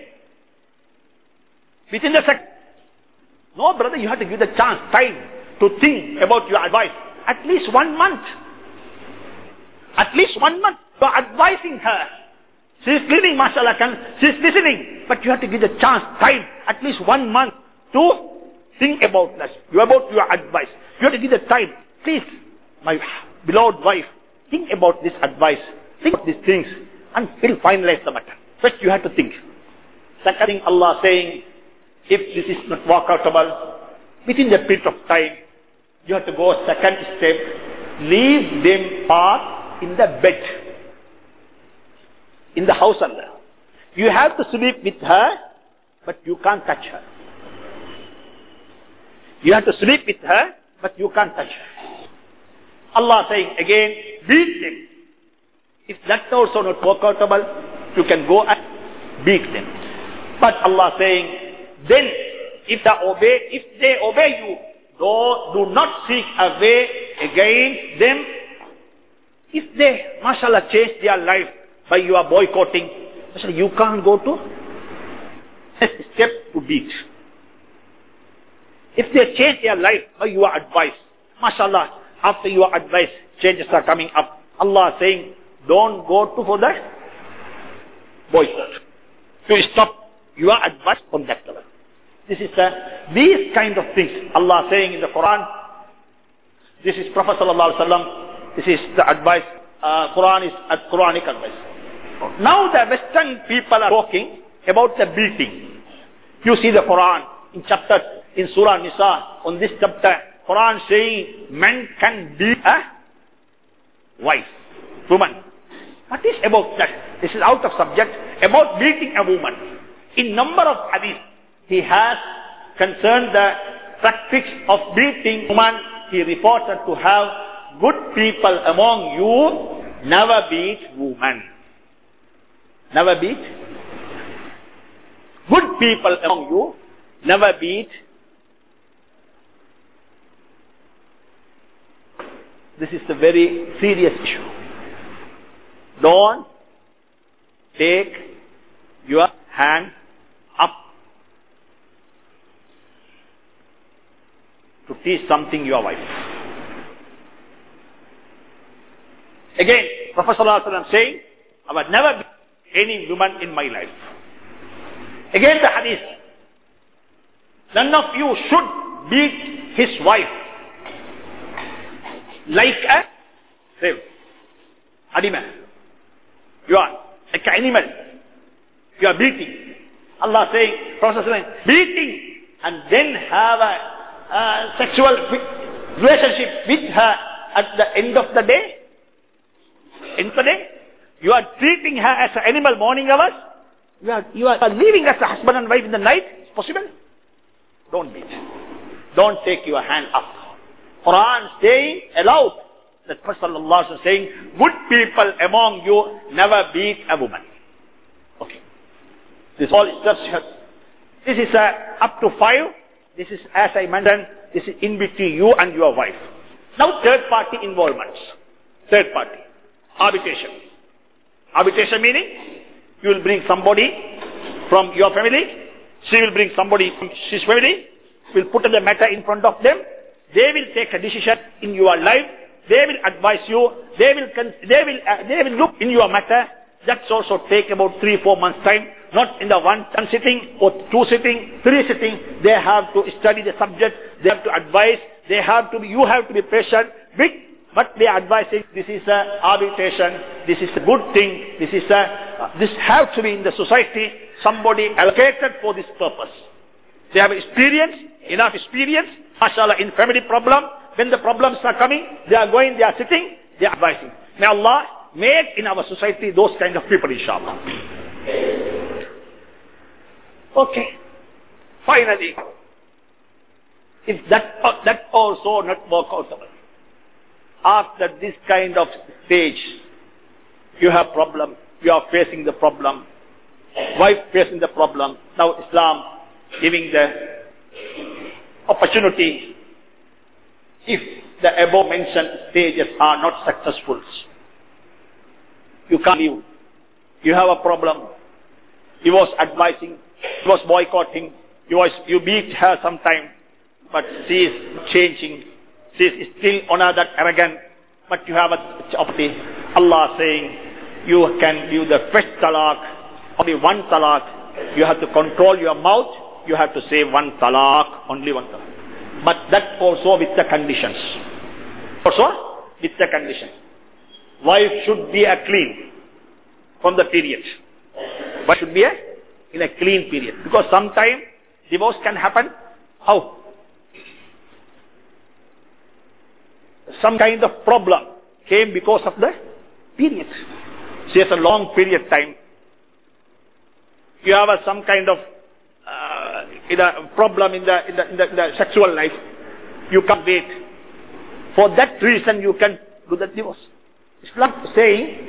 Within the second. No, brother, you have to give the chance, time to think about your advice. At least one month. At least one month. Are advising her. She is cleaning, mashallah, can, she is listening. But you have to give the chance, time, at least one month to think about this. You about your advice. You have to give the time. Please, my beloved wife, think about this advice. Think of these things and will finalize the matter. First you have to think. Second thing Allah saying, if this is not workable, within the period of time, you have to go second step, leave them part in the bed. In the house Allah. You have to sleep with her, but you can't touch her. You have to sleep with her, but you can't touch her. Allah saying again, beat them. If that's also not workable, you can go and beat them. But Allah saying, then if they obey, if they obey you, do, do not seek a way against them. If they, mashallah, change their life by your boycotting, mashallah, you can't go to step to beat. If they change their life by your advice, mashallah, after your advice, changes are coming up. Allah saying, don't go to for that boycott. To stop your advice on that level. This is the, these kind of things Allah saying in the Quran. This is Prophet sallallahu alaihi wasallam. This is the advice. Uh, Quran is a Quranic advice. Now the Western people are talking about the beating. You see the Quran in chapter in Surah Nisa on this chapter. Quran saying men can beat a wife, woman. What is about that? This is out of subject about beating a woman. In number of hadith, he has concerned the practice of beating woman. He reported to have good people among you never beat woman. Never beat. Good people among you never beat. This is a very serious issue. Don't take your hand up to teach something your wife. Again, Prophet ﷺ saying, I will never be any woman in my life. Again the hadith, none of you should beat his wife like a slave, animal. You are like an animal. You are beating. Allah saying, Prophet saying, beating and then have a uh, sexual relationship with her at the end of the day. Day. You are treating her as an animal morning hours. You are, you are leaving as a husband and wife in the night. It's possible. Don't beat. Don't take your hand up. Quran saying allowed. That Prophet Sallallahu saying, good people among you never beat a woman. Okay. This all is just, this is uh, up to five. This is, as I mentioned, this is in between you and your wife. Now third party involvements. Third party. Arbitration. Arbitration meaning, you will bring somebody from your family, she will bring somebody from his family, will put the matter in front of them, they will take a decision in your life, they will advise you, they will, they will, uh, they will look in your matter, that's also take about three, four months time, not in the one, sitting or two sitting, three sitting, they have to study the subject, they have to advise, they have to be, you have to be patient, big but they are advising this is a arbitration, this is a good thing, this is a, this have to be in the society, somebody allocated for this purpose. They have experience, enough experience, mashallah, in family problem, when the problems are coming, they are going, they are sitting, they are advising. May Allah make in our society those kind of people, inshallah. Okay. Finally, if that, uh, that also not work out, after this kind of stage, you have problem, you are facing the problem, wife facing the problem. Now Islam giving the opportunity if the above mentioned stages are not successful. You can't leave. You have a problem. He was advising, he was boycotting, you was, you beat her sometime, but she is changing she is still honor that arrogant, but you have a opportunity. Allah saying, you can give the first talaq, only one talaq. You have to control your mouth. You have to say one talaq, only one talaq. But that also with the conditions. Also with the conditions. Wife should be a clean from the period. Wife should be a in a clean period. Because sometimes divorce can happen. How? Some kind of problem came because of the period. So it's a long period time. You have a, some kind of uh, in a problem in the, in the, in the in the sexual life. You can't wait. For that reason, you can do the divorce. Islam saying,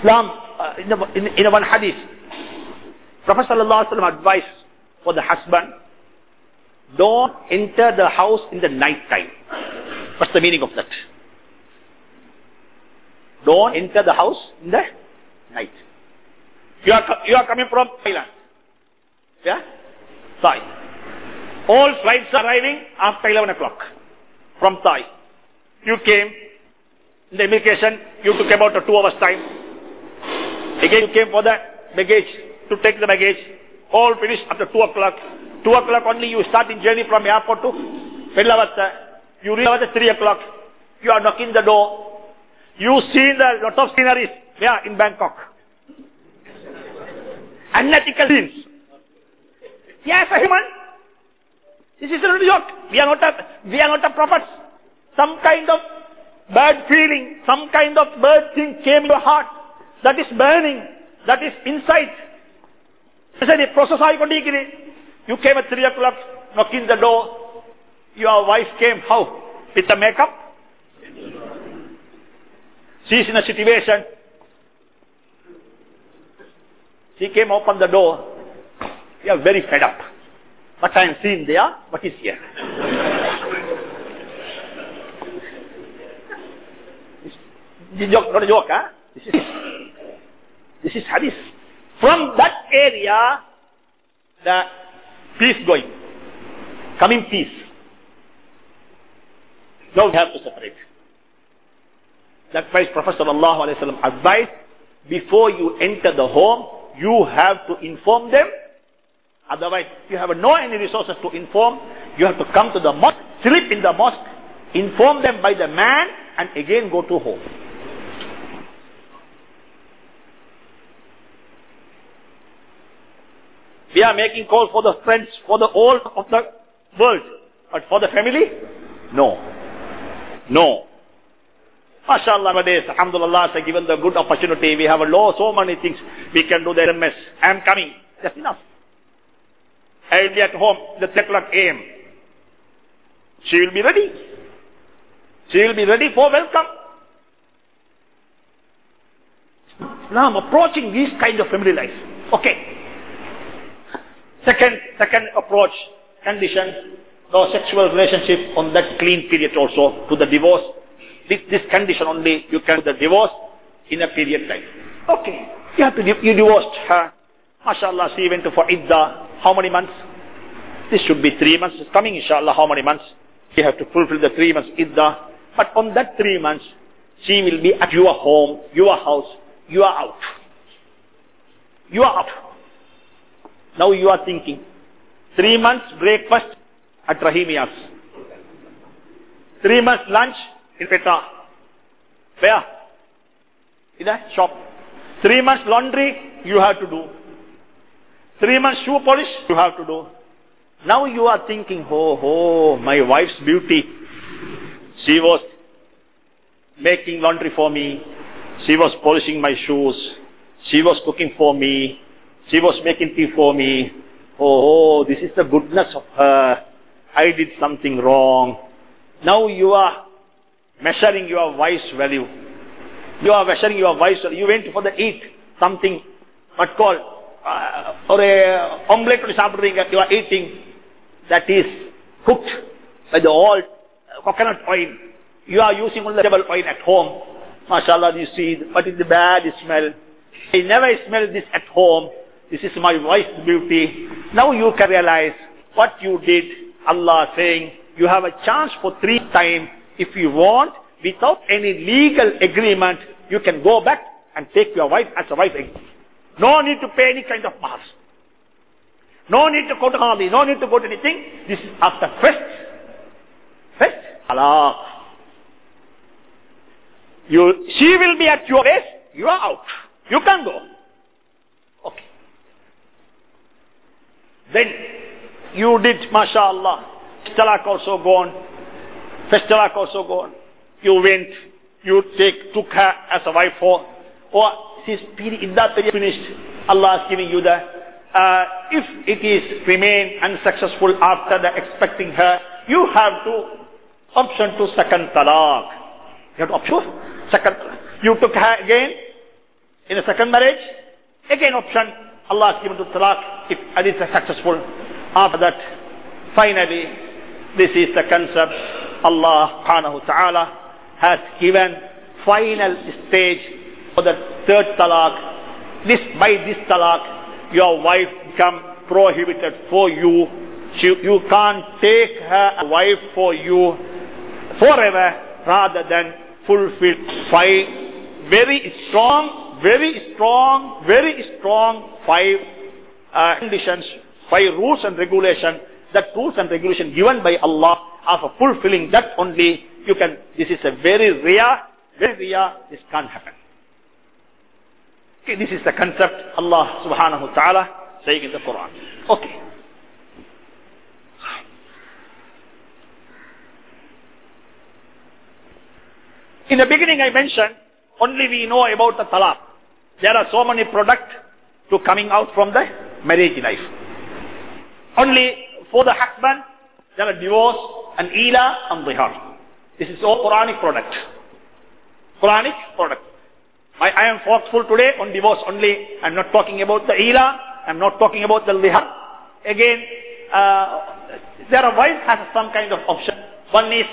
Islam uh, in, the, in, in one hadith, Prophet wasallam advised for the husband don't enter the house in the night time. What's the meaning of that? Don't enter the house in the night. You are, you are coming from Thailand. Yeah? Thai. All flights are arriving after 11 o'clock from Thai. You came, in the immigration, you took about a two hours time. Again, you came for the baggage, to take the baggage. All finished after 2 o'clock. 2 o'clock only you start in journey from airport to Pedlavata. You reach out at 3 o'clock. You are knocking the door. You see the lot of sceneries. Yeah, in Bangkok. Unethical scenes. Yes, a human. This is not a joke. We are not a, we are not a prophet. Some kind of bad feeling, some kind of bad thing came in your heart. That is burning. That is insight. Process ആയിക്കൊണ്ടിരിക്കുന്നത് You came at 3 o'clock, knocking the door, your wife came, how? With the makeup? She is in a situation. She came, open the door. You are very fed up. What I am seeing there, what is here? this is joke, not a joke, huh? This is, this is hadith. From that area, the peace going. Coming peace. We have to separate. That's why Prophet sallallahu advised, before you enter the home, you have to inform them. Otherwise, you have no any resources to inform. You have to come to the mosque, sleep in the mosque, inform them by the man, and again go to home. We are making call for the friends, for the all of the world. But for the family? No. No. MashaAllah, nowadays, Alhamdulillah, so given the good opportunity, we have a law, so many things. We can do the SMS. I am coming. That's enough. I will be at home, the 10 o'clock a.m. She will be ready. She will be ready for welcome. Now I'm approaching this kind of family life. Okay. Second, second approach, condition, no sexual relationship on that clean period also to the divorce. This, this condition only you can do the divorce in a period time. Okay. You have to, you divorced her. MashaAllah, she went for idda. How many months? This should be three months. It's coming inshallah. How many months? You have to fulfill the three months idda. But on that three months, she will be at your home, your house. You are out. You are out. Now you are thinking, three months breakfast at. Three months lunch in Pettah. Where? In a shop. Three months laundry, you have to do. Three months shoe polish, you have to do. Now you are thinking, oh, oh, my wife's beauty. She was making laundry for me. She was polishing my shoes. She was cooking for me. She was making tea for me. Oh, oh, this is the goodness of her. I did something wrong. Now you are measuring your wife's value. You are measuring your wife's value. You went for the eat something, what called, uh, or a omelette or something that you are eating that is cooked by the old uh, coconut oil. You are using only the oil at home. MashaAllah, you see, what is the bad smell? I never smell this at home. This is my wife's beauty. Now you can realize what you did. Allah saying, you have a chance for three times. If you want, without any legal agreement, you can go back and take your wife as a wife again. No need to pay any kind of mahar. No need to go to Hali. No need to go to anything. This is after first. First, Allah. You, she will be at your place. You are out. You can go. Okay. Then you did, mashallah. Talak also gone. First talak also gone. You went. You take took her as a wife for. Or she's in that period finished. Allah is giving you the. Uh, if it is remain unsuccessful after the expecting her, you have to option to second talaq. You have to option second. You took her again in a second marriage. Again option. Allah has given to talaq if it is successful. After that, Finally, this is the concept Allah subhanahu ta'ala has given final stage for the third talaq. This, by this talaq, your wife become prohibited for you. She, you can't take her wife for you forever rather than fulfill five very strong, very strong, very strong five uh, conditions, five rules and regulation. That rules and regulation given by Allah are for fulfilling that only you can. This is a very rare, very rare. This can't happen. Okay, this is the concept Allah Subhanahu wa Taala saying in the Quran. Okay. In the beginning I mentioned, only we know about the talaq. There are so many products to coming out from the marriage life. Only for the husband, there are divorce and ila and zihar. This is all Quranic product. Quranic product. I, I am forceful today on divorce only. I'm not talking about the ila. I'm not talking about the zihar. Again, uh, there are wife has some kind of option. One is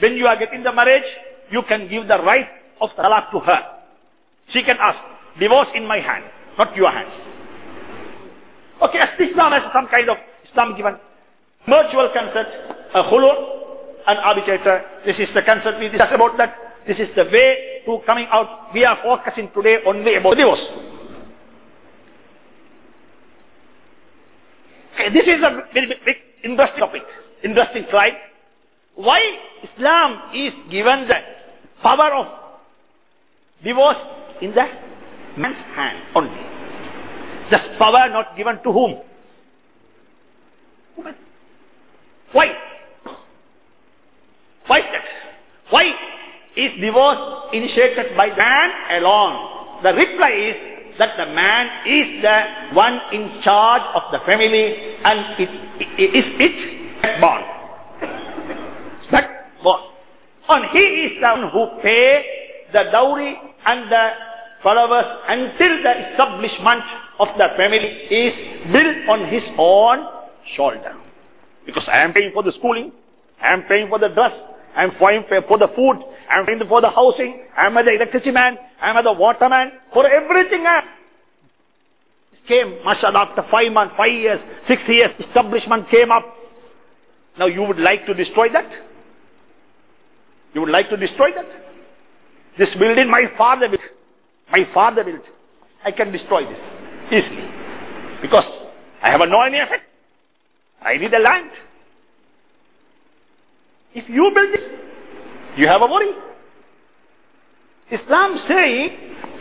when you are getting the marriage, you can give the right of talaq to her. She can ask, divorce in my hand, not your hands. Okay, as Islam has some kind of Islam given mutual consent, a khulur, an arbitrator. This is the consent we discuss about that. This is the way to coming out. We are focusing today only about divorce. Okay, this is a very big interesting topic, interesting slide. Why Islam is given the power of divorce in the man's hand only. This power not given to whom? Why? Why is that? Why is divorce initiated by man alone? The reply is that the man is the one in charge of the family and it, it is its backbone. Backbone. And he is the one who pay the dowry and the followers until the establishment of the family is built on his own shoulder. Because I am paying for the schooling, I am paying for the dress, I am paying for the food, I am paying for the housing, I am the electricity man, I am the waterman, for everything I came, mashallah, after five months, five years, six years, establishment came up. Now you would like to destroy that? You would like to destroy that? This building my father built. My father built. I can destroy this easily. Because I have a no any effect. I need a land. If you build it, you have a worry. Islam saying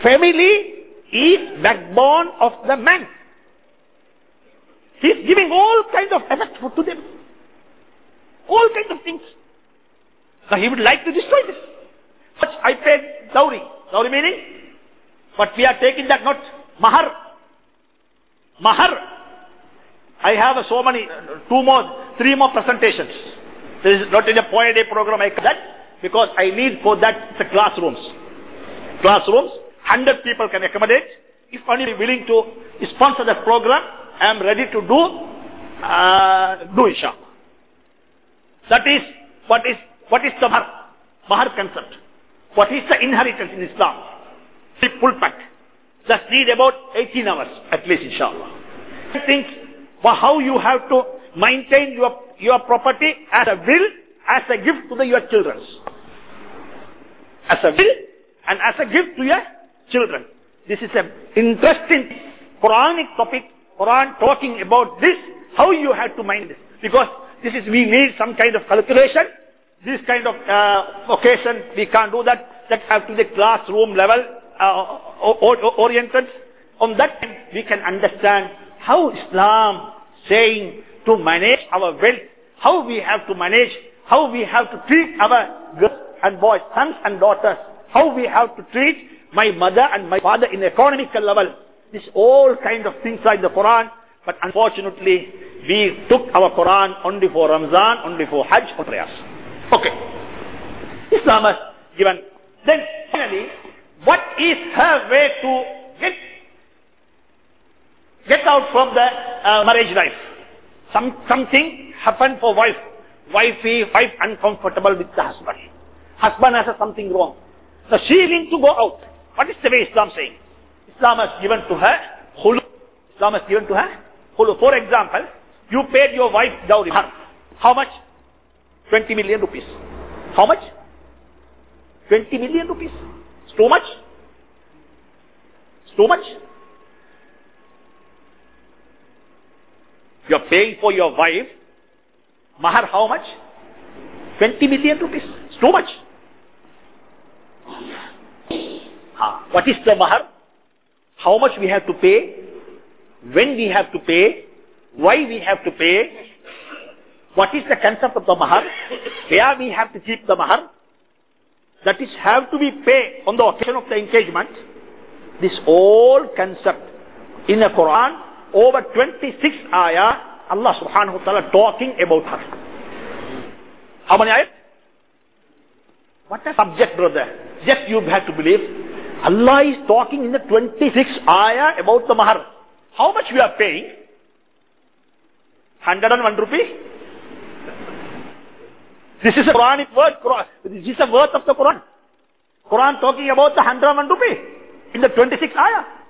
family is backbone of the man. He's giving all kinds of effect to them. All kinds of things. Now he would like to destroy this. But I paid dowry. Dowry meaning? But we are taking that not mahar. Mahar. I have so many, two more, three more presentations. This is not in a point day program I that because I need for that the classrooms. Classrooms, 100 people can accommodate. If only willing to sponsor that program, I am ready to do, uh, do inshallah. That is, what is, what is the mahar? Mahar concept. What is the inheritance in Islam? Full pack. Just need about 18 hours, at least inshallah. Things, well, how you have to maintain your, your property as a will, as a gift to the, your children. As a will, and as a gift to your children. This is an interesting Quranic topic. Quran talking about this, how you have to mind this. Because this is, we need some kind of calculation. This kind of uh, occasion, we can't do that. That have to the classroom level, uh, oriented. On that, we can understand how Islam saying to manage our wealth, how we have to manage, how we have to treat our girls and boys, sons and daughters, how we have to treat my mother and my father in economical level. This all kind of things are in the Quran, but unfortunately, we took our Quran only for Ramzan, only for Hajj or prayers. Okay. Islam has given. Then finally, what is her way to get get out from the uh, marriage life? Some something happen for wife? Wife is wife uncomfortable with the husband. Husband has something wrong. So she needs to go out. What is the way Islam saying? Islam has given to her khulu. Islam has given to her khulu. For example, you paid your wife dowry. How much? 20 million rupees. How much? 20 million rupees. It's too much? It's too much? You're paying for your wife. Mahar how much? 20 million rupees. It's too much. Ah, what is the mahar? How much we have to pay? When we have to pay? Why we have to pay? What is the concept of the mahar? Where we have to keep the mahar? That is have to be paid on the occasion of the engagement. This all concept in the Quran, over 26 ayah, Allah subhanahu wa ta'ala talking about her. How many ayat? What a subject, brother. Just you have to believe. Allah is talking in the 26 ayah about the mahar. How much we are paying? 101 rupee? This is a Quranic word. This is a word of the Quran. Quran talking about the 101 rupee in the 26 ayah.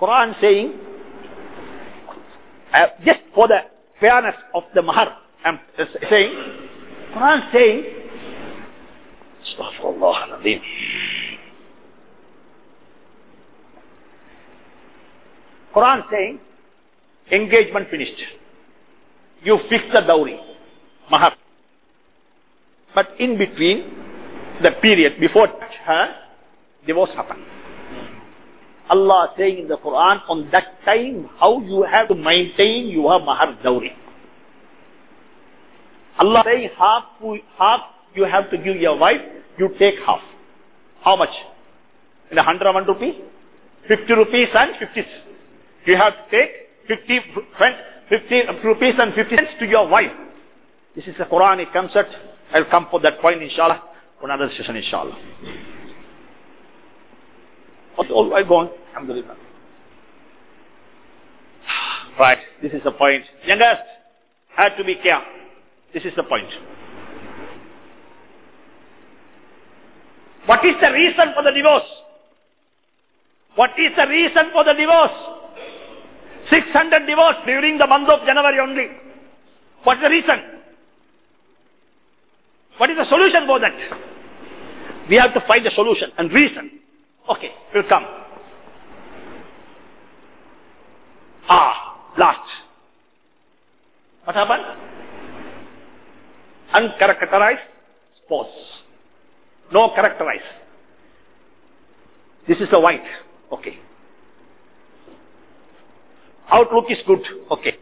Quran saying, uh, just for the fairness of the mahar, I'm saying, Quran saying, Astaghfirullah al-Azim. Quran saying, engagement finished. You fix the dowry, mahar. But in between, the period before her, divorce happened. Allah saying in the Quran, on that time, how you have to maintain your mahar dowry. Allah saying half, half you have to give your wife, you take half. How much? In a hundred one rupee? Fifty rupees and fifty. You have to take fifty, fifty rupees and fifty cents to your wife. This is a Quranic concept. I'll come for that point inshallah. For Another session inshallah. All right, go on. Alhamdulillah. Right, this is the point. Youngest had to be care. This is the point. What is the reason for the divorce? What is the reason for the divorce? 600 divorce during the month of January only. What is the reason? What is the solution for that? We have to find the solution and reason. Okay, we'll come. Ah, last. What happened? Uncharacterized spouse. No characterized. This is the white. Okay. Outlook is good. Okay.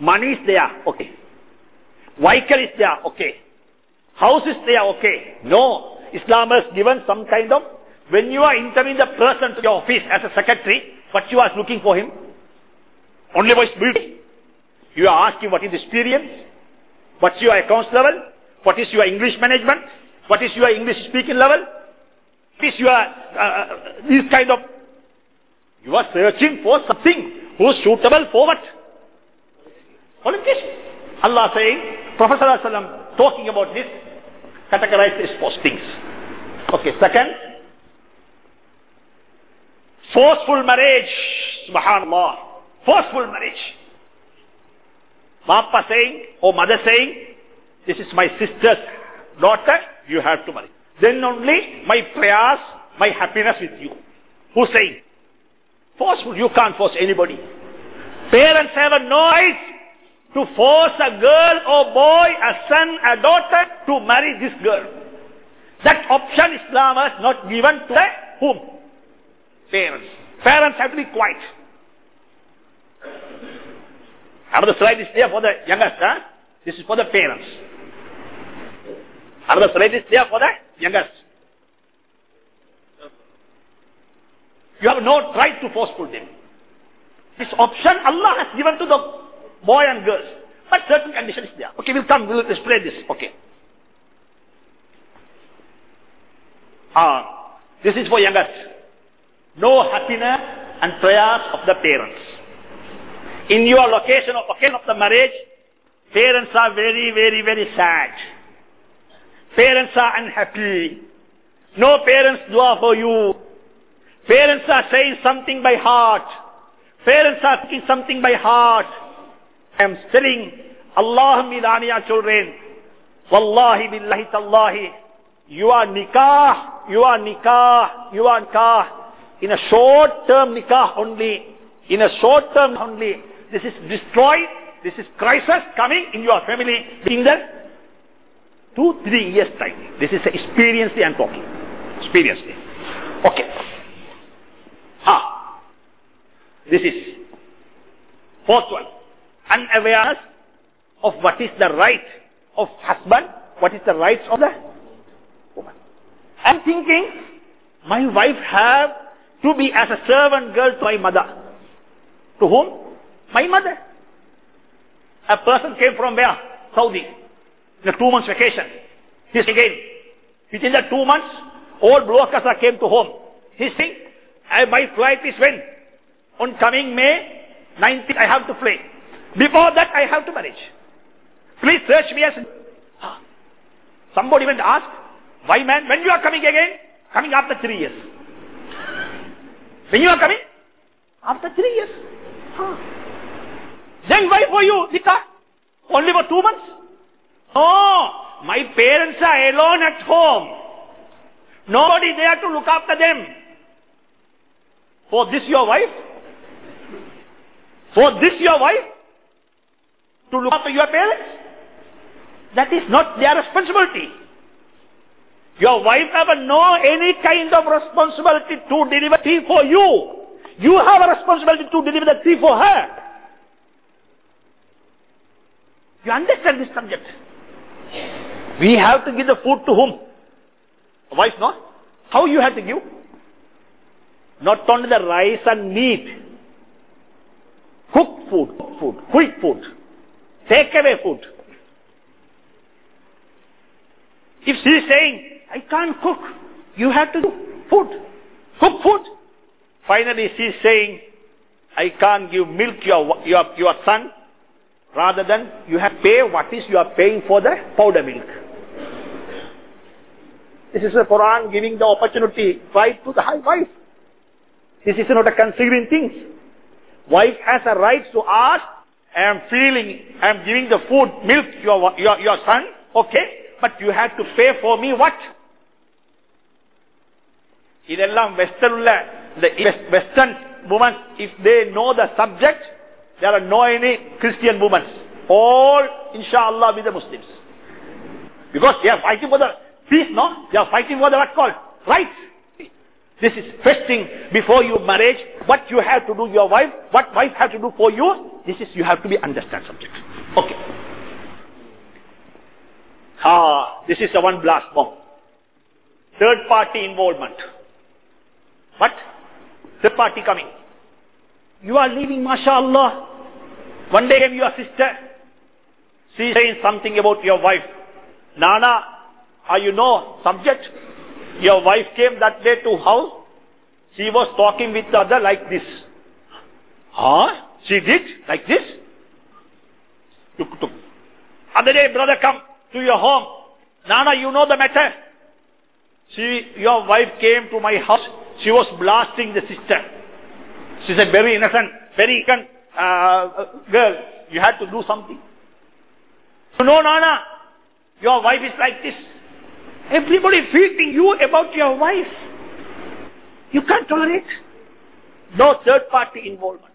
Money is there. Okay. Vehicle is there. Okay. House is there. Okay. No. Islam has given some kind of, when you are interviewing the person to your office as a secretary, what you are looking for him? Only his beauty. You are asking what is experience, what's your accounts level, what is your English management, what is your English speaking level, what is your, uh, this kind of, you are searching for something who is suitable for what? Qualification. Allah saying, Prophet ﷺ talking about this, categorize this four things. Okay, second, forceful marriage, subhanallah, forceful marriage. Papa saying, or mother saying, this is my sister's daughter, you have to marry. Then only my prayers, my happiness with you. Who's saying? Forceful, you can't force anybody. Parents have a no right to force a girl or boy, a son, a daughter to marry this girl. That option Islam has not given to whom? Parents. Parents have to be quiet. Another slide is there for the youngest, huh? This is for the parents. Another slide is there for the youngest. You have no right to forceful them. This option Allah has given to the boy and girls. But certain condition is there. Okay, we'll come, we'll explain this. Okay. Ah, this is for youngest. No happiness and prayers of the parents. in your location of occasion of the marriage, parents are very, very, very sad. Parents are unhappy. No parents dua for you. Parents are saying something by heart. Parents are thinking something by heart. I am telling Allah midaniya children. Wallahi billahi tallahi. You are nikah. You are nikah. You are nikah. In a short term nikah only. In a short term only. This is destroyed. This is crisis coming in your family. In the two, three years time. This is experience I am talking. Experience. Okay. Ah. This is fourth one. Unawareness of what is the right of husband, what is the rights of the woman. I'm thinking my wife have to be as a servant girl to my mother. To whom? My mother. A person came from where? Saudi. In a two months vacation. He's again. Within the two months, all brokers came to home. He's saying, my flight is when? On coming May 19th, I have to fly. Before that, I have to marriage. Please search me as. Somebody went ask, why man, when you are coming again? Coming after three years. When you are coming? After three years. Huh. Then why for you, Nikah? Only for two months? No, my parents are alone at home. Nobody there to look after them. For this your wife? For this your wife? To look after your parents? That is not their responsibility. Your wife have no any kind of responsibility to deliver tea for you. You have a responsibility to deliver the tea for her. You understand this subject? We have to give the food to whom? Wife, no? How you have to give? Not only the rice and meat. Cooked food, cooked food, quick food, take away food. If she is saying, I can't cook, you have to food, cook food. Finally she is saying, I can't give milk your, your, your son, rather than you have pay what is you are paying for the powder milk. This is the Quran giving the opportunity right to the high wife. This is not a considering things. Wife has a right to ask, I am feeling, I am giving the food, milk, your, your, your son, okay, but you have to pay for me what? இதெல்லாம் western உள்ள the western women if they know the subject there are no any christian women all inshallah with the muslims because they are fighting for the peace no they are fighting for the what called rights this is first thing before you marriage what you have to do your wife what wife have to do for you this is you have to be understand subject okay ah this is the one blast bomb third party involvement what? Third party coming. You are leaving mashallah. One day came your sister she saying something about your wife. Nana are you know subject? Your wife came that day to house. She was talking with the other like this. Huh? She did like this? Tuk tuk other day brother come to your home. Nana you know the matter. She your wife came to my house she was blasting the sister. She said very innocent very innocent uh, girl. You had to do something. You know nana your wife is like this. Everybody feeding you about your wife. You can't tolerate. No third party involvement.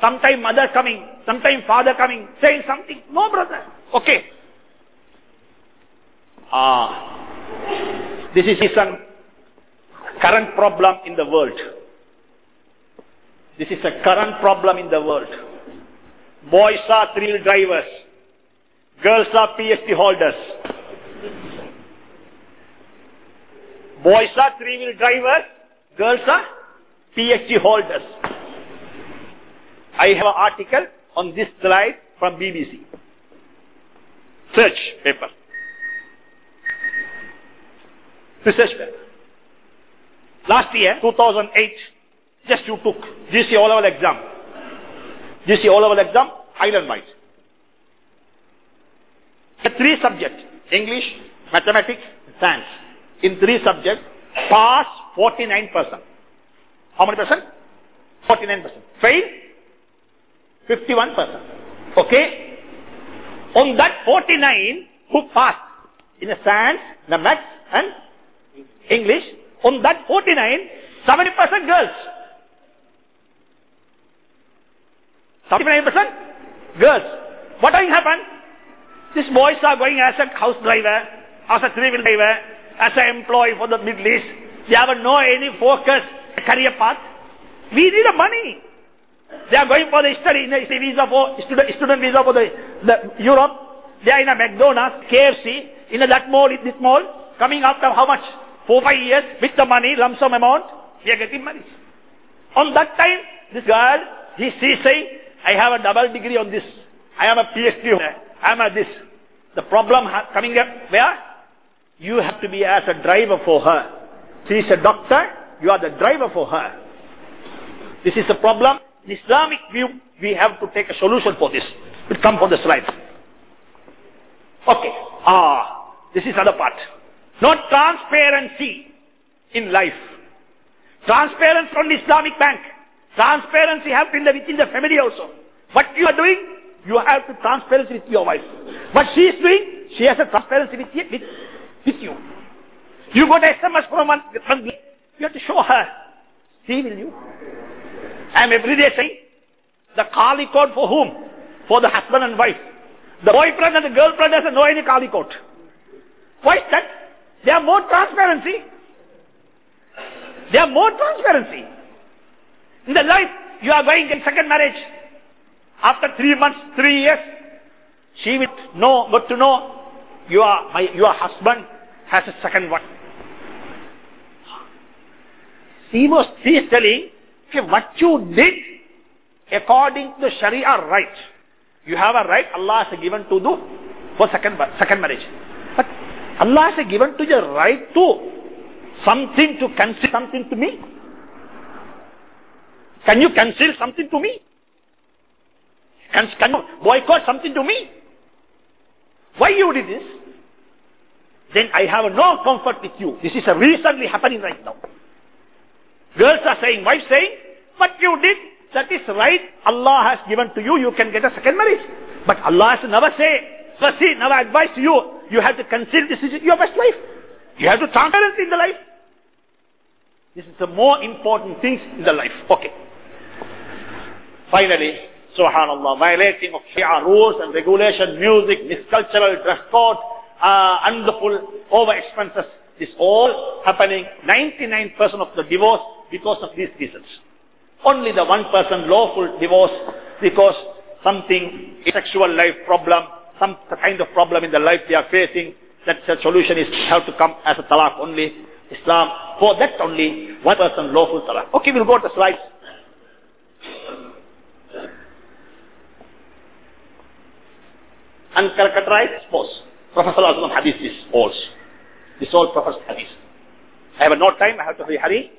Sometime mother coming sometime father coming saying something. No brother. Okay. Ah this is some current problem in the world. This is a current problem in the world. Boys are three-wheel drivers. Girls are phd holders. Boys are three wheel drivers. Girls are phd holders. I have an article on this slide from bbc search paper. Research paper last year 2008 just you took GC O level exam GC O-level exam, island wide. The three subjects, English, mathematics, science. In three subjects, pass 49%. How many percent? 49%. Fail? 51%. Okay? On that 49, who passed in the science, the maths and English, on that 49, 70% girls. 79% girls. What will happen? These boys are going as a house driver, as a three-wheel driver, as an employee for the Middle East. They have no any focus, career path. We need the money. They are going for the study, in the visa for student, student visa for the, the Europe. They are in a McDonald's, KFC, in a that mall, this mall, coming after how much? Four, five years with the money, lump sum amount, they are getting married. On that time, this girl, he, she saying, I have a double degree on this. I am a PhD. I am a this. The problem coming up where? You have to be as a driver for her. She is a doctor, you are the driver for her. This is a problem. In Islamic view, we have to take a solution for this. We'll come for the slide. Okay. Ah, this is other part. Not transparency in life. Transparency from the Islamic bank. Transparency have the, within the family also. What you are doing, you have to transparency with your wife. What she is doing, she has a transparency with you. With, with you. You got SMS from one, from the- you have to show her. See will you? I am every day saying, the Kali code for whom? For the husband and wife. The boyfriend and the girlfriend doesn't know any Kali code. Why is that? They have more transparency. They have more transparency. In the life, you are going in second marriage. After three months, three years, she will know, got to know, you are, my, your husband has a second one. He was, he is telling, okay, what you did according to the Sharia right. You have a right Allah has given to do for second, second marriage. But Allah has given to you right to something to conceal something to me. Can you conceal something to me? Can, can you boycott something to me? Why you did this? Then I have no comfort with you. This is a recently happening right now. Girls are saying, wife saying, what you did, that is right. Allah has given to you, you can get a second marriage. But Allah has never say, never advised you, you have to consider this is your best life. You have to transparency in the life. This is the more important things in the life. Okay. Finally, subhanallah, violating of Sharia rules and regulation, music, miscultural dress code, uh, unlawful over expenses, is all happening 99% of the divorce because of these reasons. Only the 1% person lawful divorce because something, sexual life problem, some kind of problem in the life they are facing, that the solution is have to come as a talaq only. Islam, for that only, 1% person lawful talaq. Okay, we'll go to the slides. and characterize expose. Prophet Sallallahu hadith is all. This all Prophet's hadith. I have no time, I have to hurry.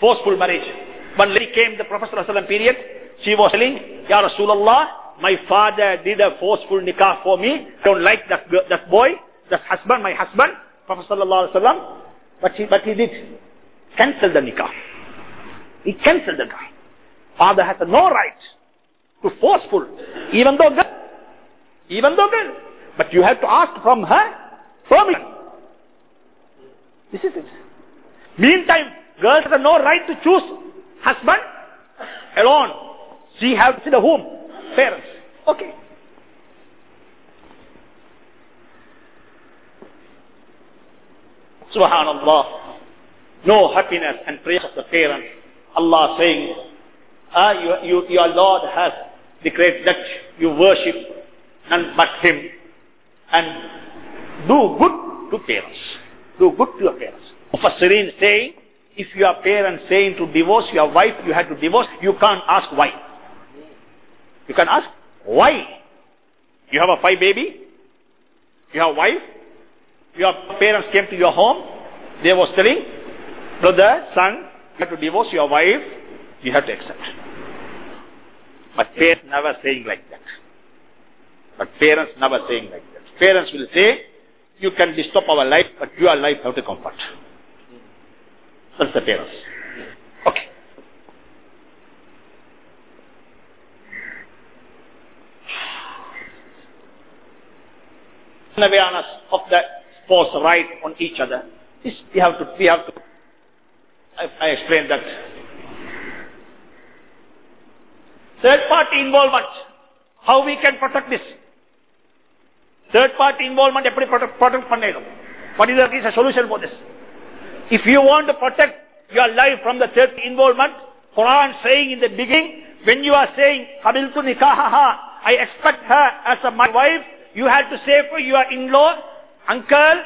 Forceful marriage. One lady came the Prophet Sallallahu period, she was telling, Ya Rasulullah, my father did a forceful nikah for me. Don't like that, that boy, that husband, my husband. Prophet Wasallam, but he, but he did cancel the nikah. He canceled the nikah. Father has no right to forceful, even though girl, even though girl. But you have to ask from her permission. This is it. Meantime, girls have no right to choose husband alone. She has to the whom? Parents. Okay. Subhanallah. No happiness and praise of the parents. Allah saying, Ah, you, you, your Lord has declared that you worship none but Him and do good to parents. Do good to your parents. Mufassirin saying, if your parents saying to divorce your wife, you have to divorce, you can't ask why. You can ask why. You have a five baby, you have wife, your parents came to your home, they was telling, brother, son, you have to divorce your wife, you have to accept. But parents never saying like that. But parents never saying like that. Parents will say, you can disturb our life, but your life have to comfort. That's the parents. Okay. An awareness of the spouse right on each other. This we have to, we have to, I, I explained that. Third party involvement. How we can protect this? Third party involvement எப்படி protect protect பண்ணிடும் What is the is a solution for this? If you want to protect your life from the third involvement, Quran saying in the beginning, when you are saying, Qabiltu nikahaha, I expect her as a, my wife, you have to say for your in-law, uncle,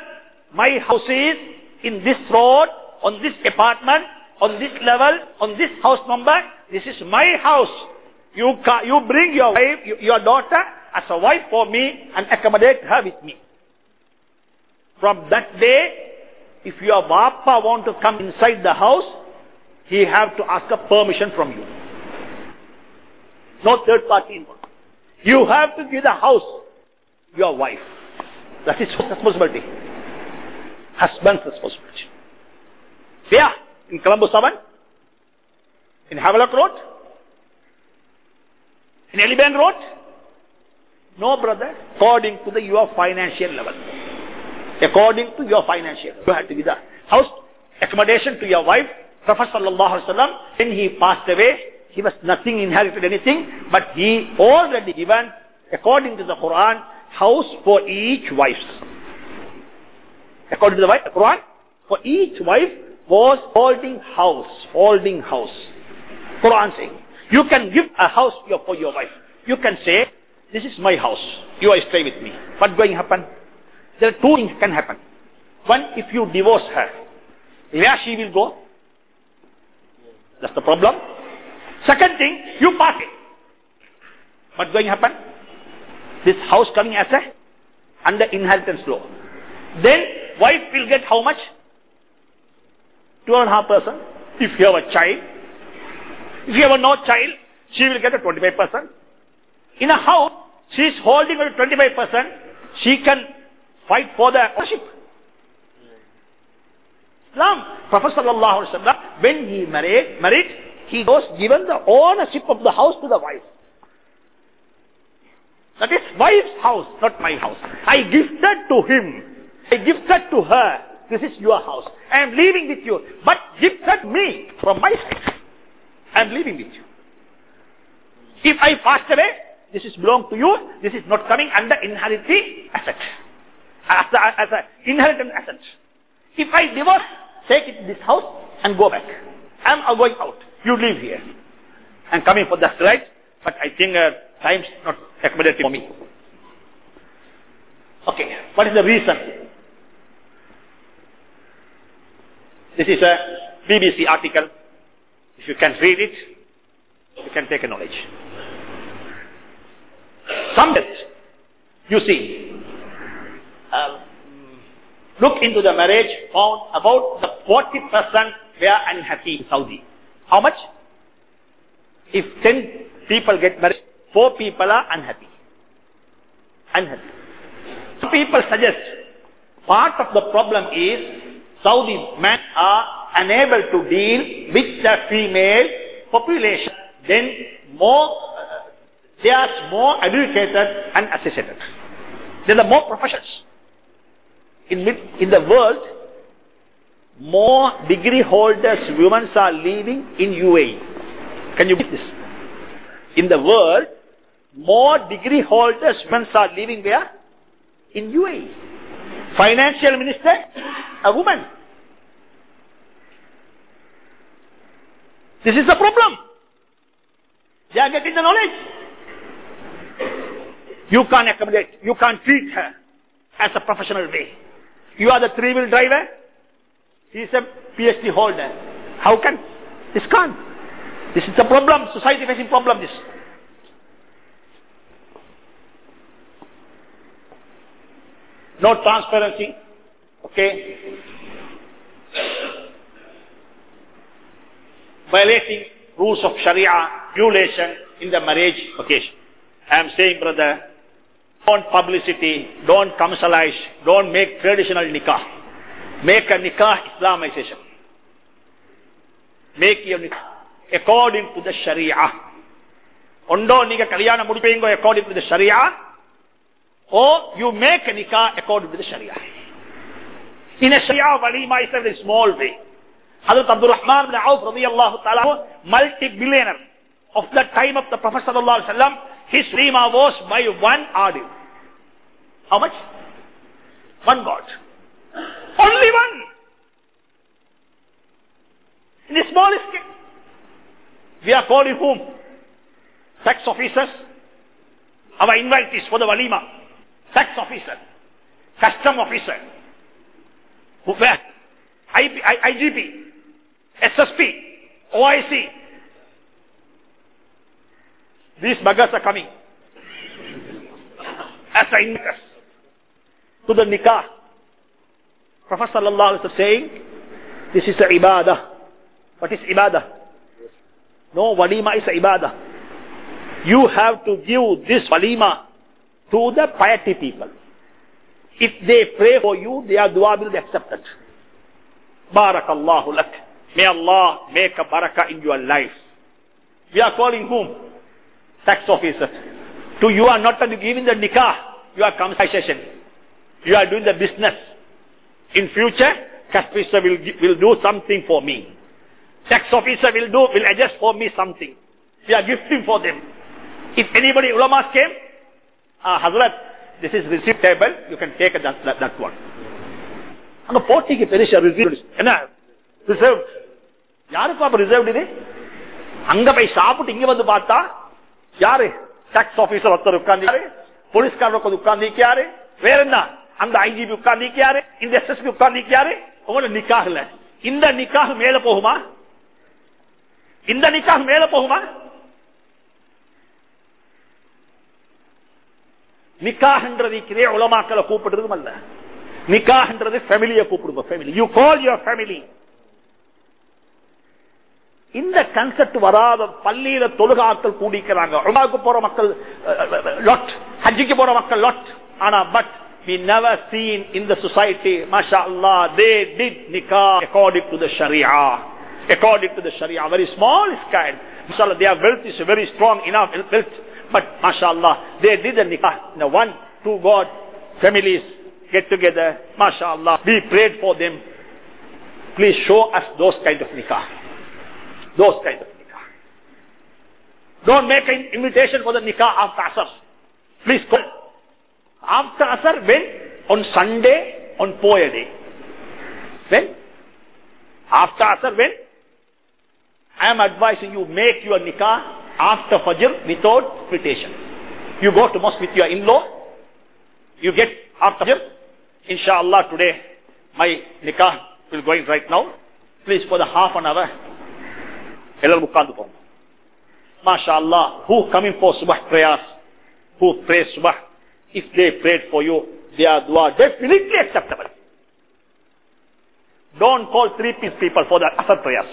my house is in this road, on this apartment, on this level, on this house number, this is my house. You, you bring your wife, your daughter as a wife for me and accommodate her with me. From that day, if your Bappa want to come inside the house, he have to ask a permission from you. No third party involved. You have to give the house your wife. That is responsibility. Husband's responsibility. Where? In Colombo 7? In Havelock Road? In Elibank Road? No, brother. According to the your financial level. According to your financial. You have to give the house accommodation to your wife. Prophet sallallahu when he passed away, he was nothing inherited anything, but he already given, according to the Quran, house for each wife. According to the wife- Quran, for each wife was holding house, holding house. Quran saying, you can give a house for your wife. You can say, this is my house. You are stay with me. What going to happen? There are two things can happen. One, if you divorce her, where she will go? That's the problem. Second thing, you pass it. What going to happen? This house coming as a under inheritance law. Then wife will get how much? Two and a half percent. If you have a child, if you have no child, she will get a 25%. In a house, she is holding a 25%. She can fight for the ownership. Islam, Prophet sallallahu alaihi wasallam, when he married, married, he was given the ownership of the house to the wife. That is wife's house, not my house. I gifted to him. I gifted to her. This is your house. I am leaving with you. But gifted me from my side. I am leaving with you. If I pass away, this is belong to you. This is not coming under inheriting asset. As a, as a inheritance asset. If I divorce, take it this house and go back. I am going out. You live here. I'm coming for that right, but I think uh, time's not accommodating for me. Okay, what is the reason? This is a BBC article. If you can read it, you can take a knowledge. Some you see, look into the marriage found about the 40% were unhappy in Saudi. How much? If 10 people get married, 4 people are unhappy. Unhappy. Some people suggest part of the problem is Saudi men are unable to deal with the female population. Then more, uh, they are more educated and associated. There are more professions. In, in the world, more degree holders women are living in UAE. Can you believe this? In the world, more degree holders women are living where? In UAE. Financial minister, a woman. This is the problem. They are getting the knowledge. You can't accommodate, you can't treat her as a professional way. You are the three-wheel driver, he is a PhD holder. How can? This can't. This is a problem, society facing problem this. No transparency. Okay. violating rules of Sharia, violation in the marriage occasion. I am saying, brother, don't publicity, don't commercialize, don't make traditional nikah. Make a nikah Islamization. Make your nikah according to the Sharia. Undo niga kalyana mudipengo according to the Sharia, or you make a nikah according to the Sharia. In a Sharia walima is a small way. Hazrat Abdul Rahman bin Auf radiyallahu ta'ala, multi-billionaire of the time of the Prophet sallallahu alaihi wasallam, his name was by one order. How much? One God. Only one. In the smallest case. We are calling whom? Tax officers. Our invitees for the walima. Tax officer. Custom officer. Who I- IGP. SSP. OIC. These buggers are coming. As the inviters. To the nikah. Prophet sallallahu wasallam saying, this is a ibadah. What is ibadah? No, walima is a ibadah. You have to give this walima to the piety people. If they pray for you, their dua will be accepted. Barakallahu lak. May Allah make a barakah in your life. We are calling whom? Tax officers. To you are not giving the nikah. You are compensation You are doing the business. In future, tax officer will, gi- will do something for me. Tax officer will do, will adjust for me something. We are gifting for them. If anybody, ulamas came, ah, Hazrat, this is receipt table, you can take that, that, that one. அங்க போட்டிக்கு பெருசா reserve என்ன reserve யாருக்கும் அப்ப reserve இது அங்க போய் சாப்பிட்டு இங்க வந்து பார்த்தா யாரு டாக்ஸ் ஆபீசர் ஒருத்தர் உட்கார்ந்து போலீஸ்காரர் உட்கார்ந்து உட்கார்ந்து வேற என்ன அந்த ஐஜிபி உட்கார்ந்து இந்த எஸ்எஸ்பி உட்கார்ந்து உங்களோட நிக்காகல. இந்த நிக்காக மேல போகுமா? இந்த நிக்காக மேல போகுமா? நிக்காகன்றது உலமாக்களை கூப்பிடுறதும் அல்ல. நிக்காகன்றது ஃபேமிலியை கூப்பிடுங்க family you call your family இந்த கன்செப்ட் வராத பள்ளியில தொழுகாக்கள் கூடிக்கிறாங்க. உமாவுக்கு போற மக்கள் லாட் ஹஜ்ஜிக்கு போற மக்கள் லாட் ஆனா but we never seen in the society mashallah they did nikah according to the sharia. According to the sharia. Very small kind mashallah their wealth is very strong enough wealth. But mashallah they did the nikah the one two god families get together. Mashallah we prayed for them. Please show us those kind of nikah. Those kind of nikah. Don't make an invitation for the nikah after Asr. Please call. Asr when? On Sunday, on Poya day. When? After Asr when? I am advising you make your nikah after Fajr without splitation. You go to mosque with your in-law, you get after Fajr, inshallah today my nikah will going right now. Please for the half an hour, ಎಲ್ಲರೂ ಮುಖಾಂತರ ಮಾಶಾ Allah who coming for subah prayers who pray Subah if they prayed for you their dua definitely acceptable. Don't call three piece people for the asr prayers.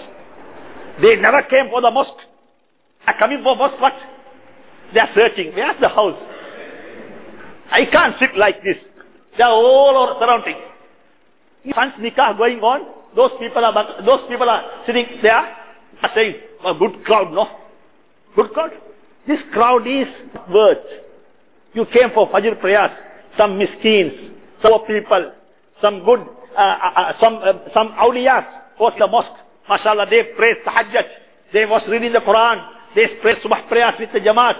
They never came for the mosque. Are coming for mosque what? They are searching. Where's the house? I can't sit like this. They are all surrounding. Once nikah going on those people are those people are sitting there saying, a good crowd, no? Good crowd? This crowd is worth. You came for Fajr prayers, some miskeens, some people, some good, uh, uh, some, uh, some awliyas was the mosque. MashaAllah, they prayed tahajjud. They was reading the Quran. They prayed subah prayers with the jamaat.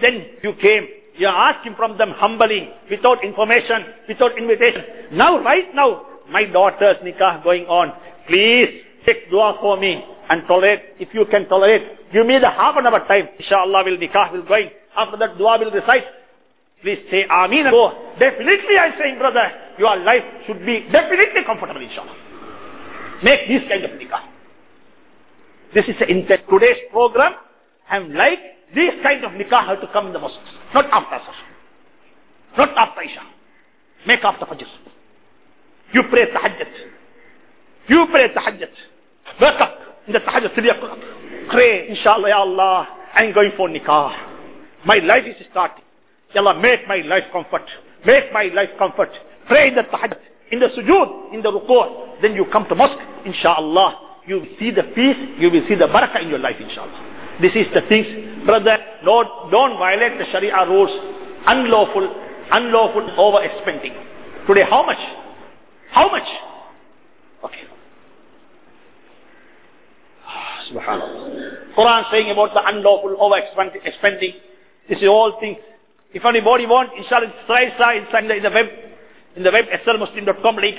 Then you came. You are asking from them humbly, without information, without invitation. Now, right now, my daughter's nikah going on. Please take dua for me and tolerate. If you can tolerate, give me the half an hour time. Inshallah, will nikah will going. After that, dua will recite. Please say Ameen and go. Definitely, I'm saying, brother, your life should be definitely comfortable, inshallah. Make this kind of nikah. This is in today's program. I'm like, this kind of nikah have to come in the mosques. Not after Asr. Not after Isha. Make after Fajr. You pray tahajjud. You pray tahajjud. Wake up in the tahajjud three o'clock. pray, inshallah, Ya Allah, I'm going for nikah. My life is starting. Allah, make my life comfort. Make my life comfort. Pray in the tahajjud, in the sujood, in the ruku'. Then you come to mosque, inshallah. You will see the peace, you will see the barakah in your life, inshallah. This is the things, brother, no, don't violate the Sharia rules. Unlawful, unlawful overspending. Today, how much? How much? Okay. Subhanallah. Quran saying about the unlawful overspending. This is all things. If anybody want, inshallah, it's right inside the, in the web, in the web, slmuslim.com, link,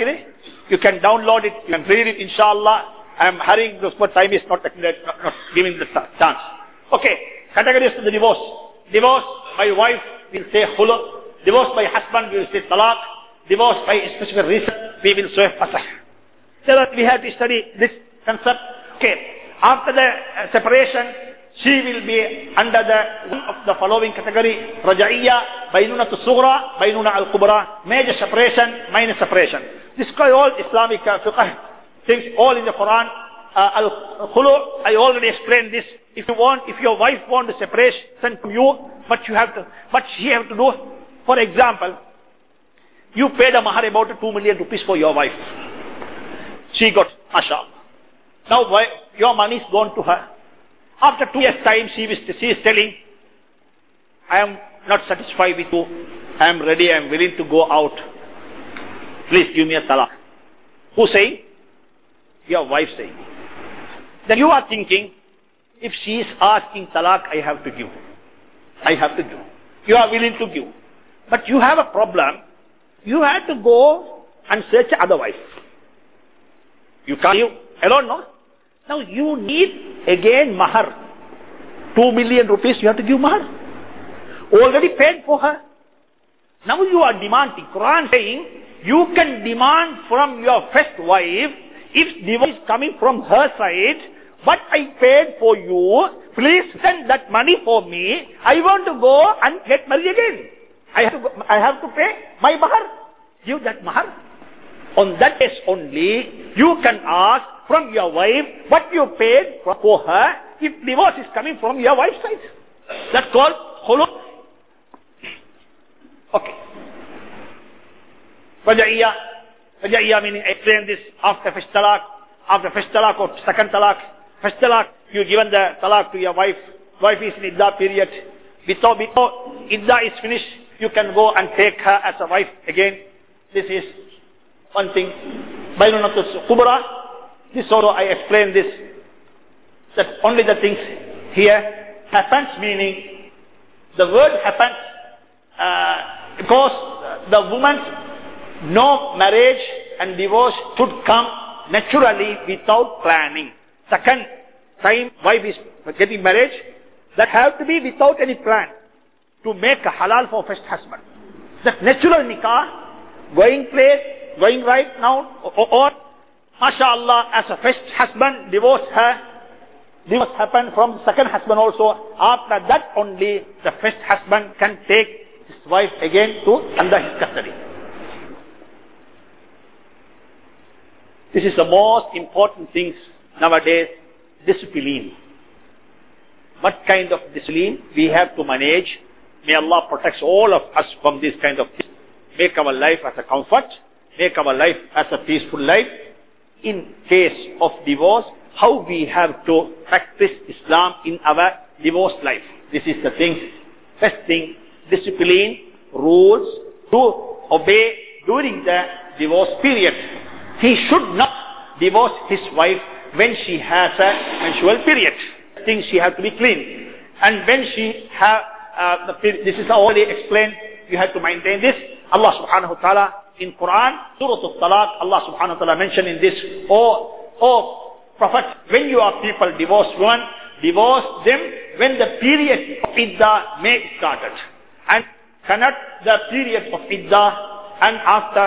you can download it, you can read it, inshallah. I am hurrying because time is not, not, not giving the chance. Okay, categories of the divorce. Divorce by wife will say khulu. Divorce by husband will say talaq. Divorce by a specific reason we will say fasah. So that we have to study this concept. Okay, after the uh, separation, she will be under the one of the following category. Raja'iyya bainuna sughra bainuna al-kubra. Major separation minor separation. This is all islamic uh, fiqh things all in the quran. Uh, al-khulu i already explained this. If you want if your wife want to separation from you. What you have to what she have to do for example you paid a mahar about 2 million rupees for your wife. She got mashallah. Now why your money is gone to her after two years' time, she is, she is telling, I am not satisfied with you. I am ready. I am willing to go out. Please give me a talaq. Who saying? Your wife saying. Then you are thinking, if she is asking talaq, I have to give. I have to give. You are willing to give. But you have a problem. You have to go and search other wife. You can't give alone, no? Now you need again mahar. Two million rupees you have to give mahar. Already paid for her. Now you are demanding. Quran saying you can demand from your first wife if divorce is coming from her side. But I paid for you. Please send that money for me. I want to go and get married again. I have to, go, I have to pay my mahar. Give that mahar. On that only, you can ask from your wife what you paid for her if divorce is coming from your wife's side. That's called khulu. Okay. Raja'iyya. Raja'iyya meaning explain this after first talaq, after first talaq or second talaq. First talaq, you given the talaq to your wife. Wife is in idda period. Before, before idda is finished, you can go and take her as a wife again. This is one thing. Baynunatul Kubra, this also I explained this, that only the things here happens, meaning the word happens uh, because the woman's no marriage and divorce should come naturally without planning. Second time wife is getting marriage, that have to be without any plan to make a halal for first husband. That natural nikah, going place, going right now, or, or MashaAllah, as a first husband divorced her, divorce happened from second husband also. After that only, the first husband can take his wife again to under his custody. This is the most important things nowadays, discipline. What kind of discipline we have to manage? May Allah protect all of us from this kind of things. Make our life as a comfort. Make our life as a peaceful life in case of divorce, how we have to practice Islam in our divorce life. This is the thing. First thing, discipline, rules to obey during the divorce period. He should not divorce his wife when she has a menstrual period. Things she has to be clean. And when she have, uh, the, this is already explained, you have to maintain this. Allah subhanahu wa ta'ala in Quran, Surah Al-Talaq, Allah subhanahu wa ta'ala mentioned in this, oh, oh, Prophet, when you are people divorce one, divorce them when the period of iddah may started. And cannot the period of iddah and after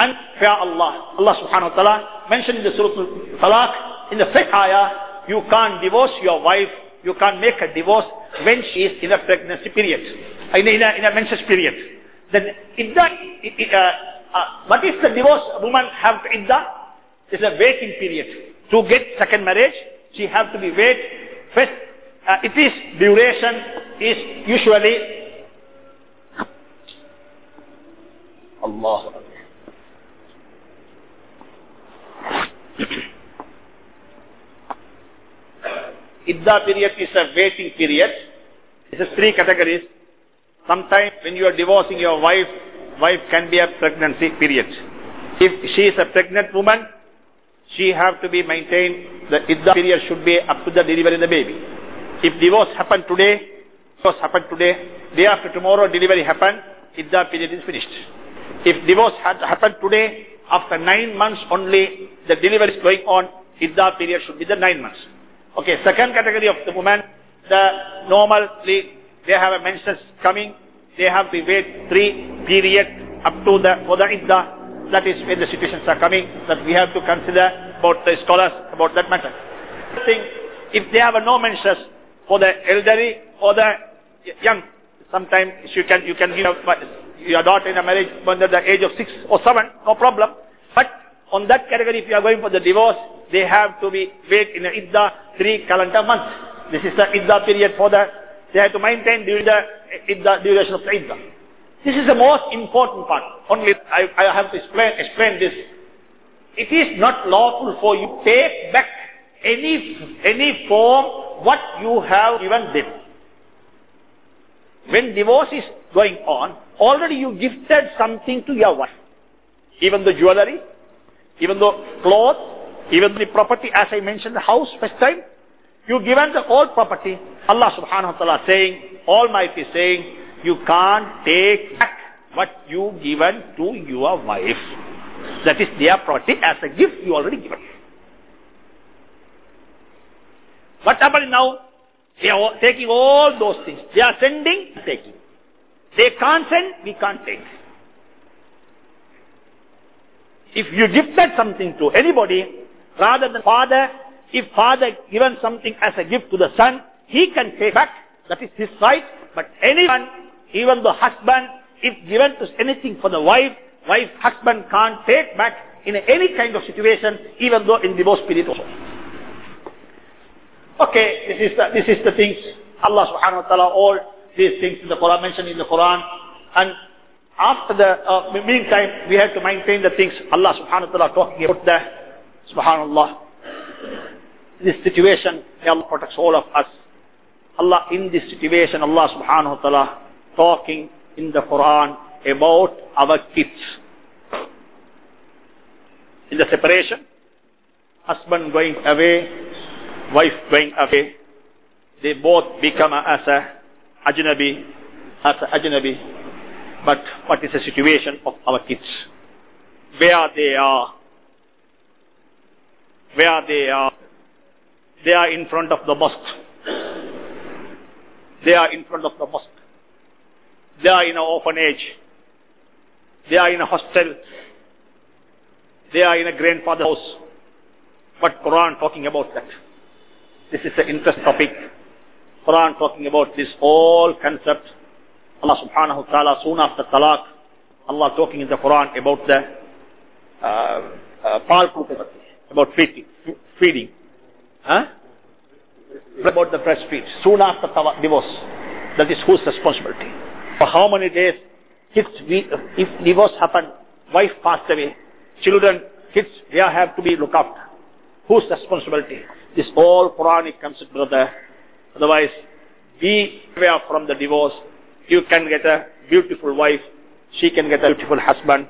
and fear Allah. Allah subhanahu wa ta'ala mentioned in the Surah Al-Talaq, in the fifth ayah, you can't divorce your wife, you can't make a divorce when she is in a pregnancy period, in a, in a, in a menses period. Then iddah, uh, uh, what if the divorced woman have idda? It's a waiting period. To get second marriage, she have to be wait first, uh, it is duration is usually Allah. Idda period is a waiting period. It is three categories. Sometimes when you are divorcing your wife, wife can be a pregnancy period. If she is a pregnant woman, she have to be maintained, the idda period should be up to the delivery of the baby. If divorce happen today, divorce happen today, day after tomorrow delivery happen, idda period is finished. If divorce had happened today, after nine months only, the delivery is going on, idda period should be the nine months. Okay, second category of the woman, the normally they have a menses coming, they have to wait three period up to the for the idda. That is when the situations are coming that we have to consider about the scholars about that matter. Thing, if they have a no menses for the elderly or the young, sometimes you can you can give your daughter in a marriage under the age of six or seven, no problem. But on that category, if you are going for the divorce, they have to be wait in the idda three calendar months. This is the idda period for the, they have to maintain during the idda, duration of the idda. This is the most important part. Only I, I have to explain, explain this. It is not lawful for you to take back any, any form what you have given them. When divorce is going on, already you gifted something to your wife. Even the jewelry, even the clothes, even the property, as I mentioned, the house first time, you given the old property. Allah subhanahu wa ta'ala saying, Almighty saying, you can't take back what you given to your wife. That is their property as a gift you already given. What happened now? They are taking all those things. They are sending, taking. They can't send, we can't take. If you gifted something to anybody, rather than father, if father given something as a gift to the son, he can take back. That is his right. But anyone, even the husband, if given to anything for the wife, wife, husband can't take back in any kind of situation, even though in divorce period also. Okay, this is the, this is the things Allah subhanahu wa ta'ala, all these things in the Quran, mentioned in the Quran. And after the, uh, meantime, we have to maintain the things Allah subhanahu wa ta'ala talking about the, subhanallah, this situation, Allah protects all of us. Allah, in this situation, Allah subhanahu wa ta'ala talking in the Quran about our kids. In the separation, husband going away, wife going away, they both become as a ajnabi, as a ajnabi. But what is the situation of our kids? Where they are? Where they are? They are in front of the mosque. They are in front of the mosque. They are in an orphanage. They are in a hostel. They are in a grandfather's house. But Quran talking about that. This is an interesting topic. Quran talking about this whole concept. Allah subhanahu wa ta'ala soon after talaq, Allah talking in the Quran about the uh, uh, about feeding. feeding. Huh? About the breastfeed. Soon after divorce. That is whose responsibility. For how many days kids, we, if divorce happened, wife passed away, children, kids, they have to be looked after. Whose responsibility? This all Quranic concept, brother. Otherwise, be aware from the divorce. You can get a beautiful wife. She can get a beautiful husband.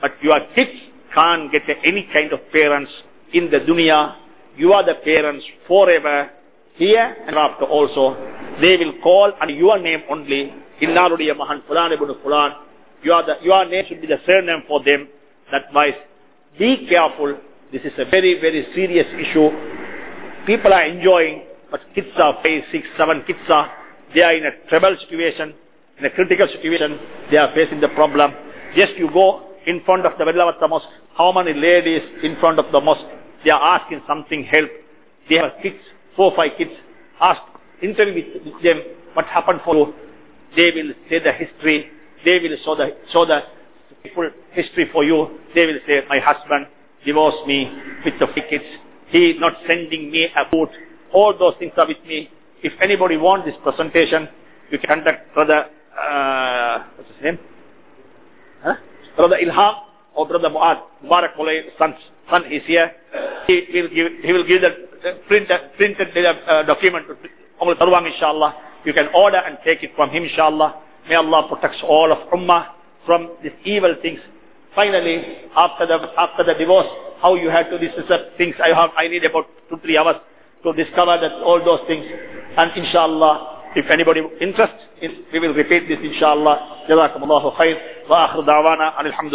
But your kids can't get any kind of parents in the dunya. You are the parents forever. Here and after also. They will call under your name only. Innarudiya Mahan Fulan ibn Fulan. You are the, your name should be the surname for them. That wise, be careful. This is a very, very serious issue. People are enjoying, but kids are five, six, seven kids are, they are in a trouble situation, in a critical situation, they are facing the problem. Just you go in front of the Wellawatte mosque, how many ladies in front of the mosque, they are asking something help. They have kids, four, five kids, ask, interview with them, what happened for you. They will say the history, they will show the, show the full history for you. They will say, my husband divorced me with the kids. He not sending me a food. All those things are with me. If anybody wants this presentation, you can contact brother, uh, what's his name? Huh? Brother Ilham or Brother Muad, Mubarak Mulay, son, son is here. He will give, he will give the print, printed uh, document to Ungal Tarwang. inshallah. You can order and take it from him inshallah. May Allah protect all of Ummah from these evil things. Finally, after the, after the divorce, how you had to discuss things. I have, I need about two, three hours to discover that all those things. And inshallah, if anybody interest, we will repeat this inshallah. جزاكم الله خير. وآخر دعوانا الحمد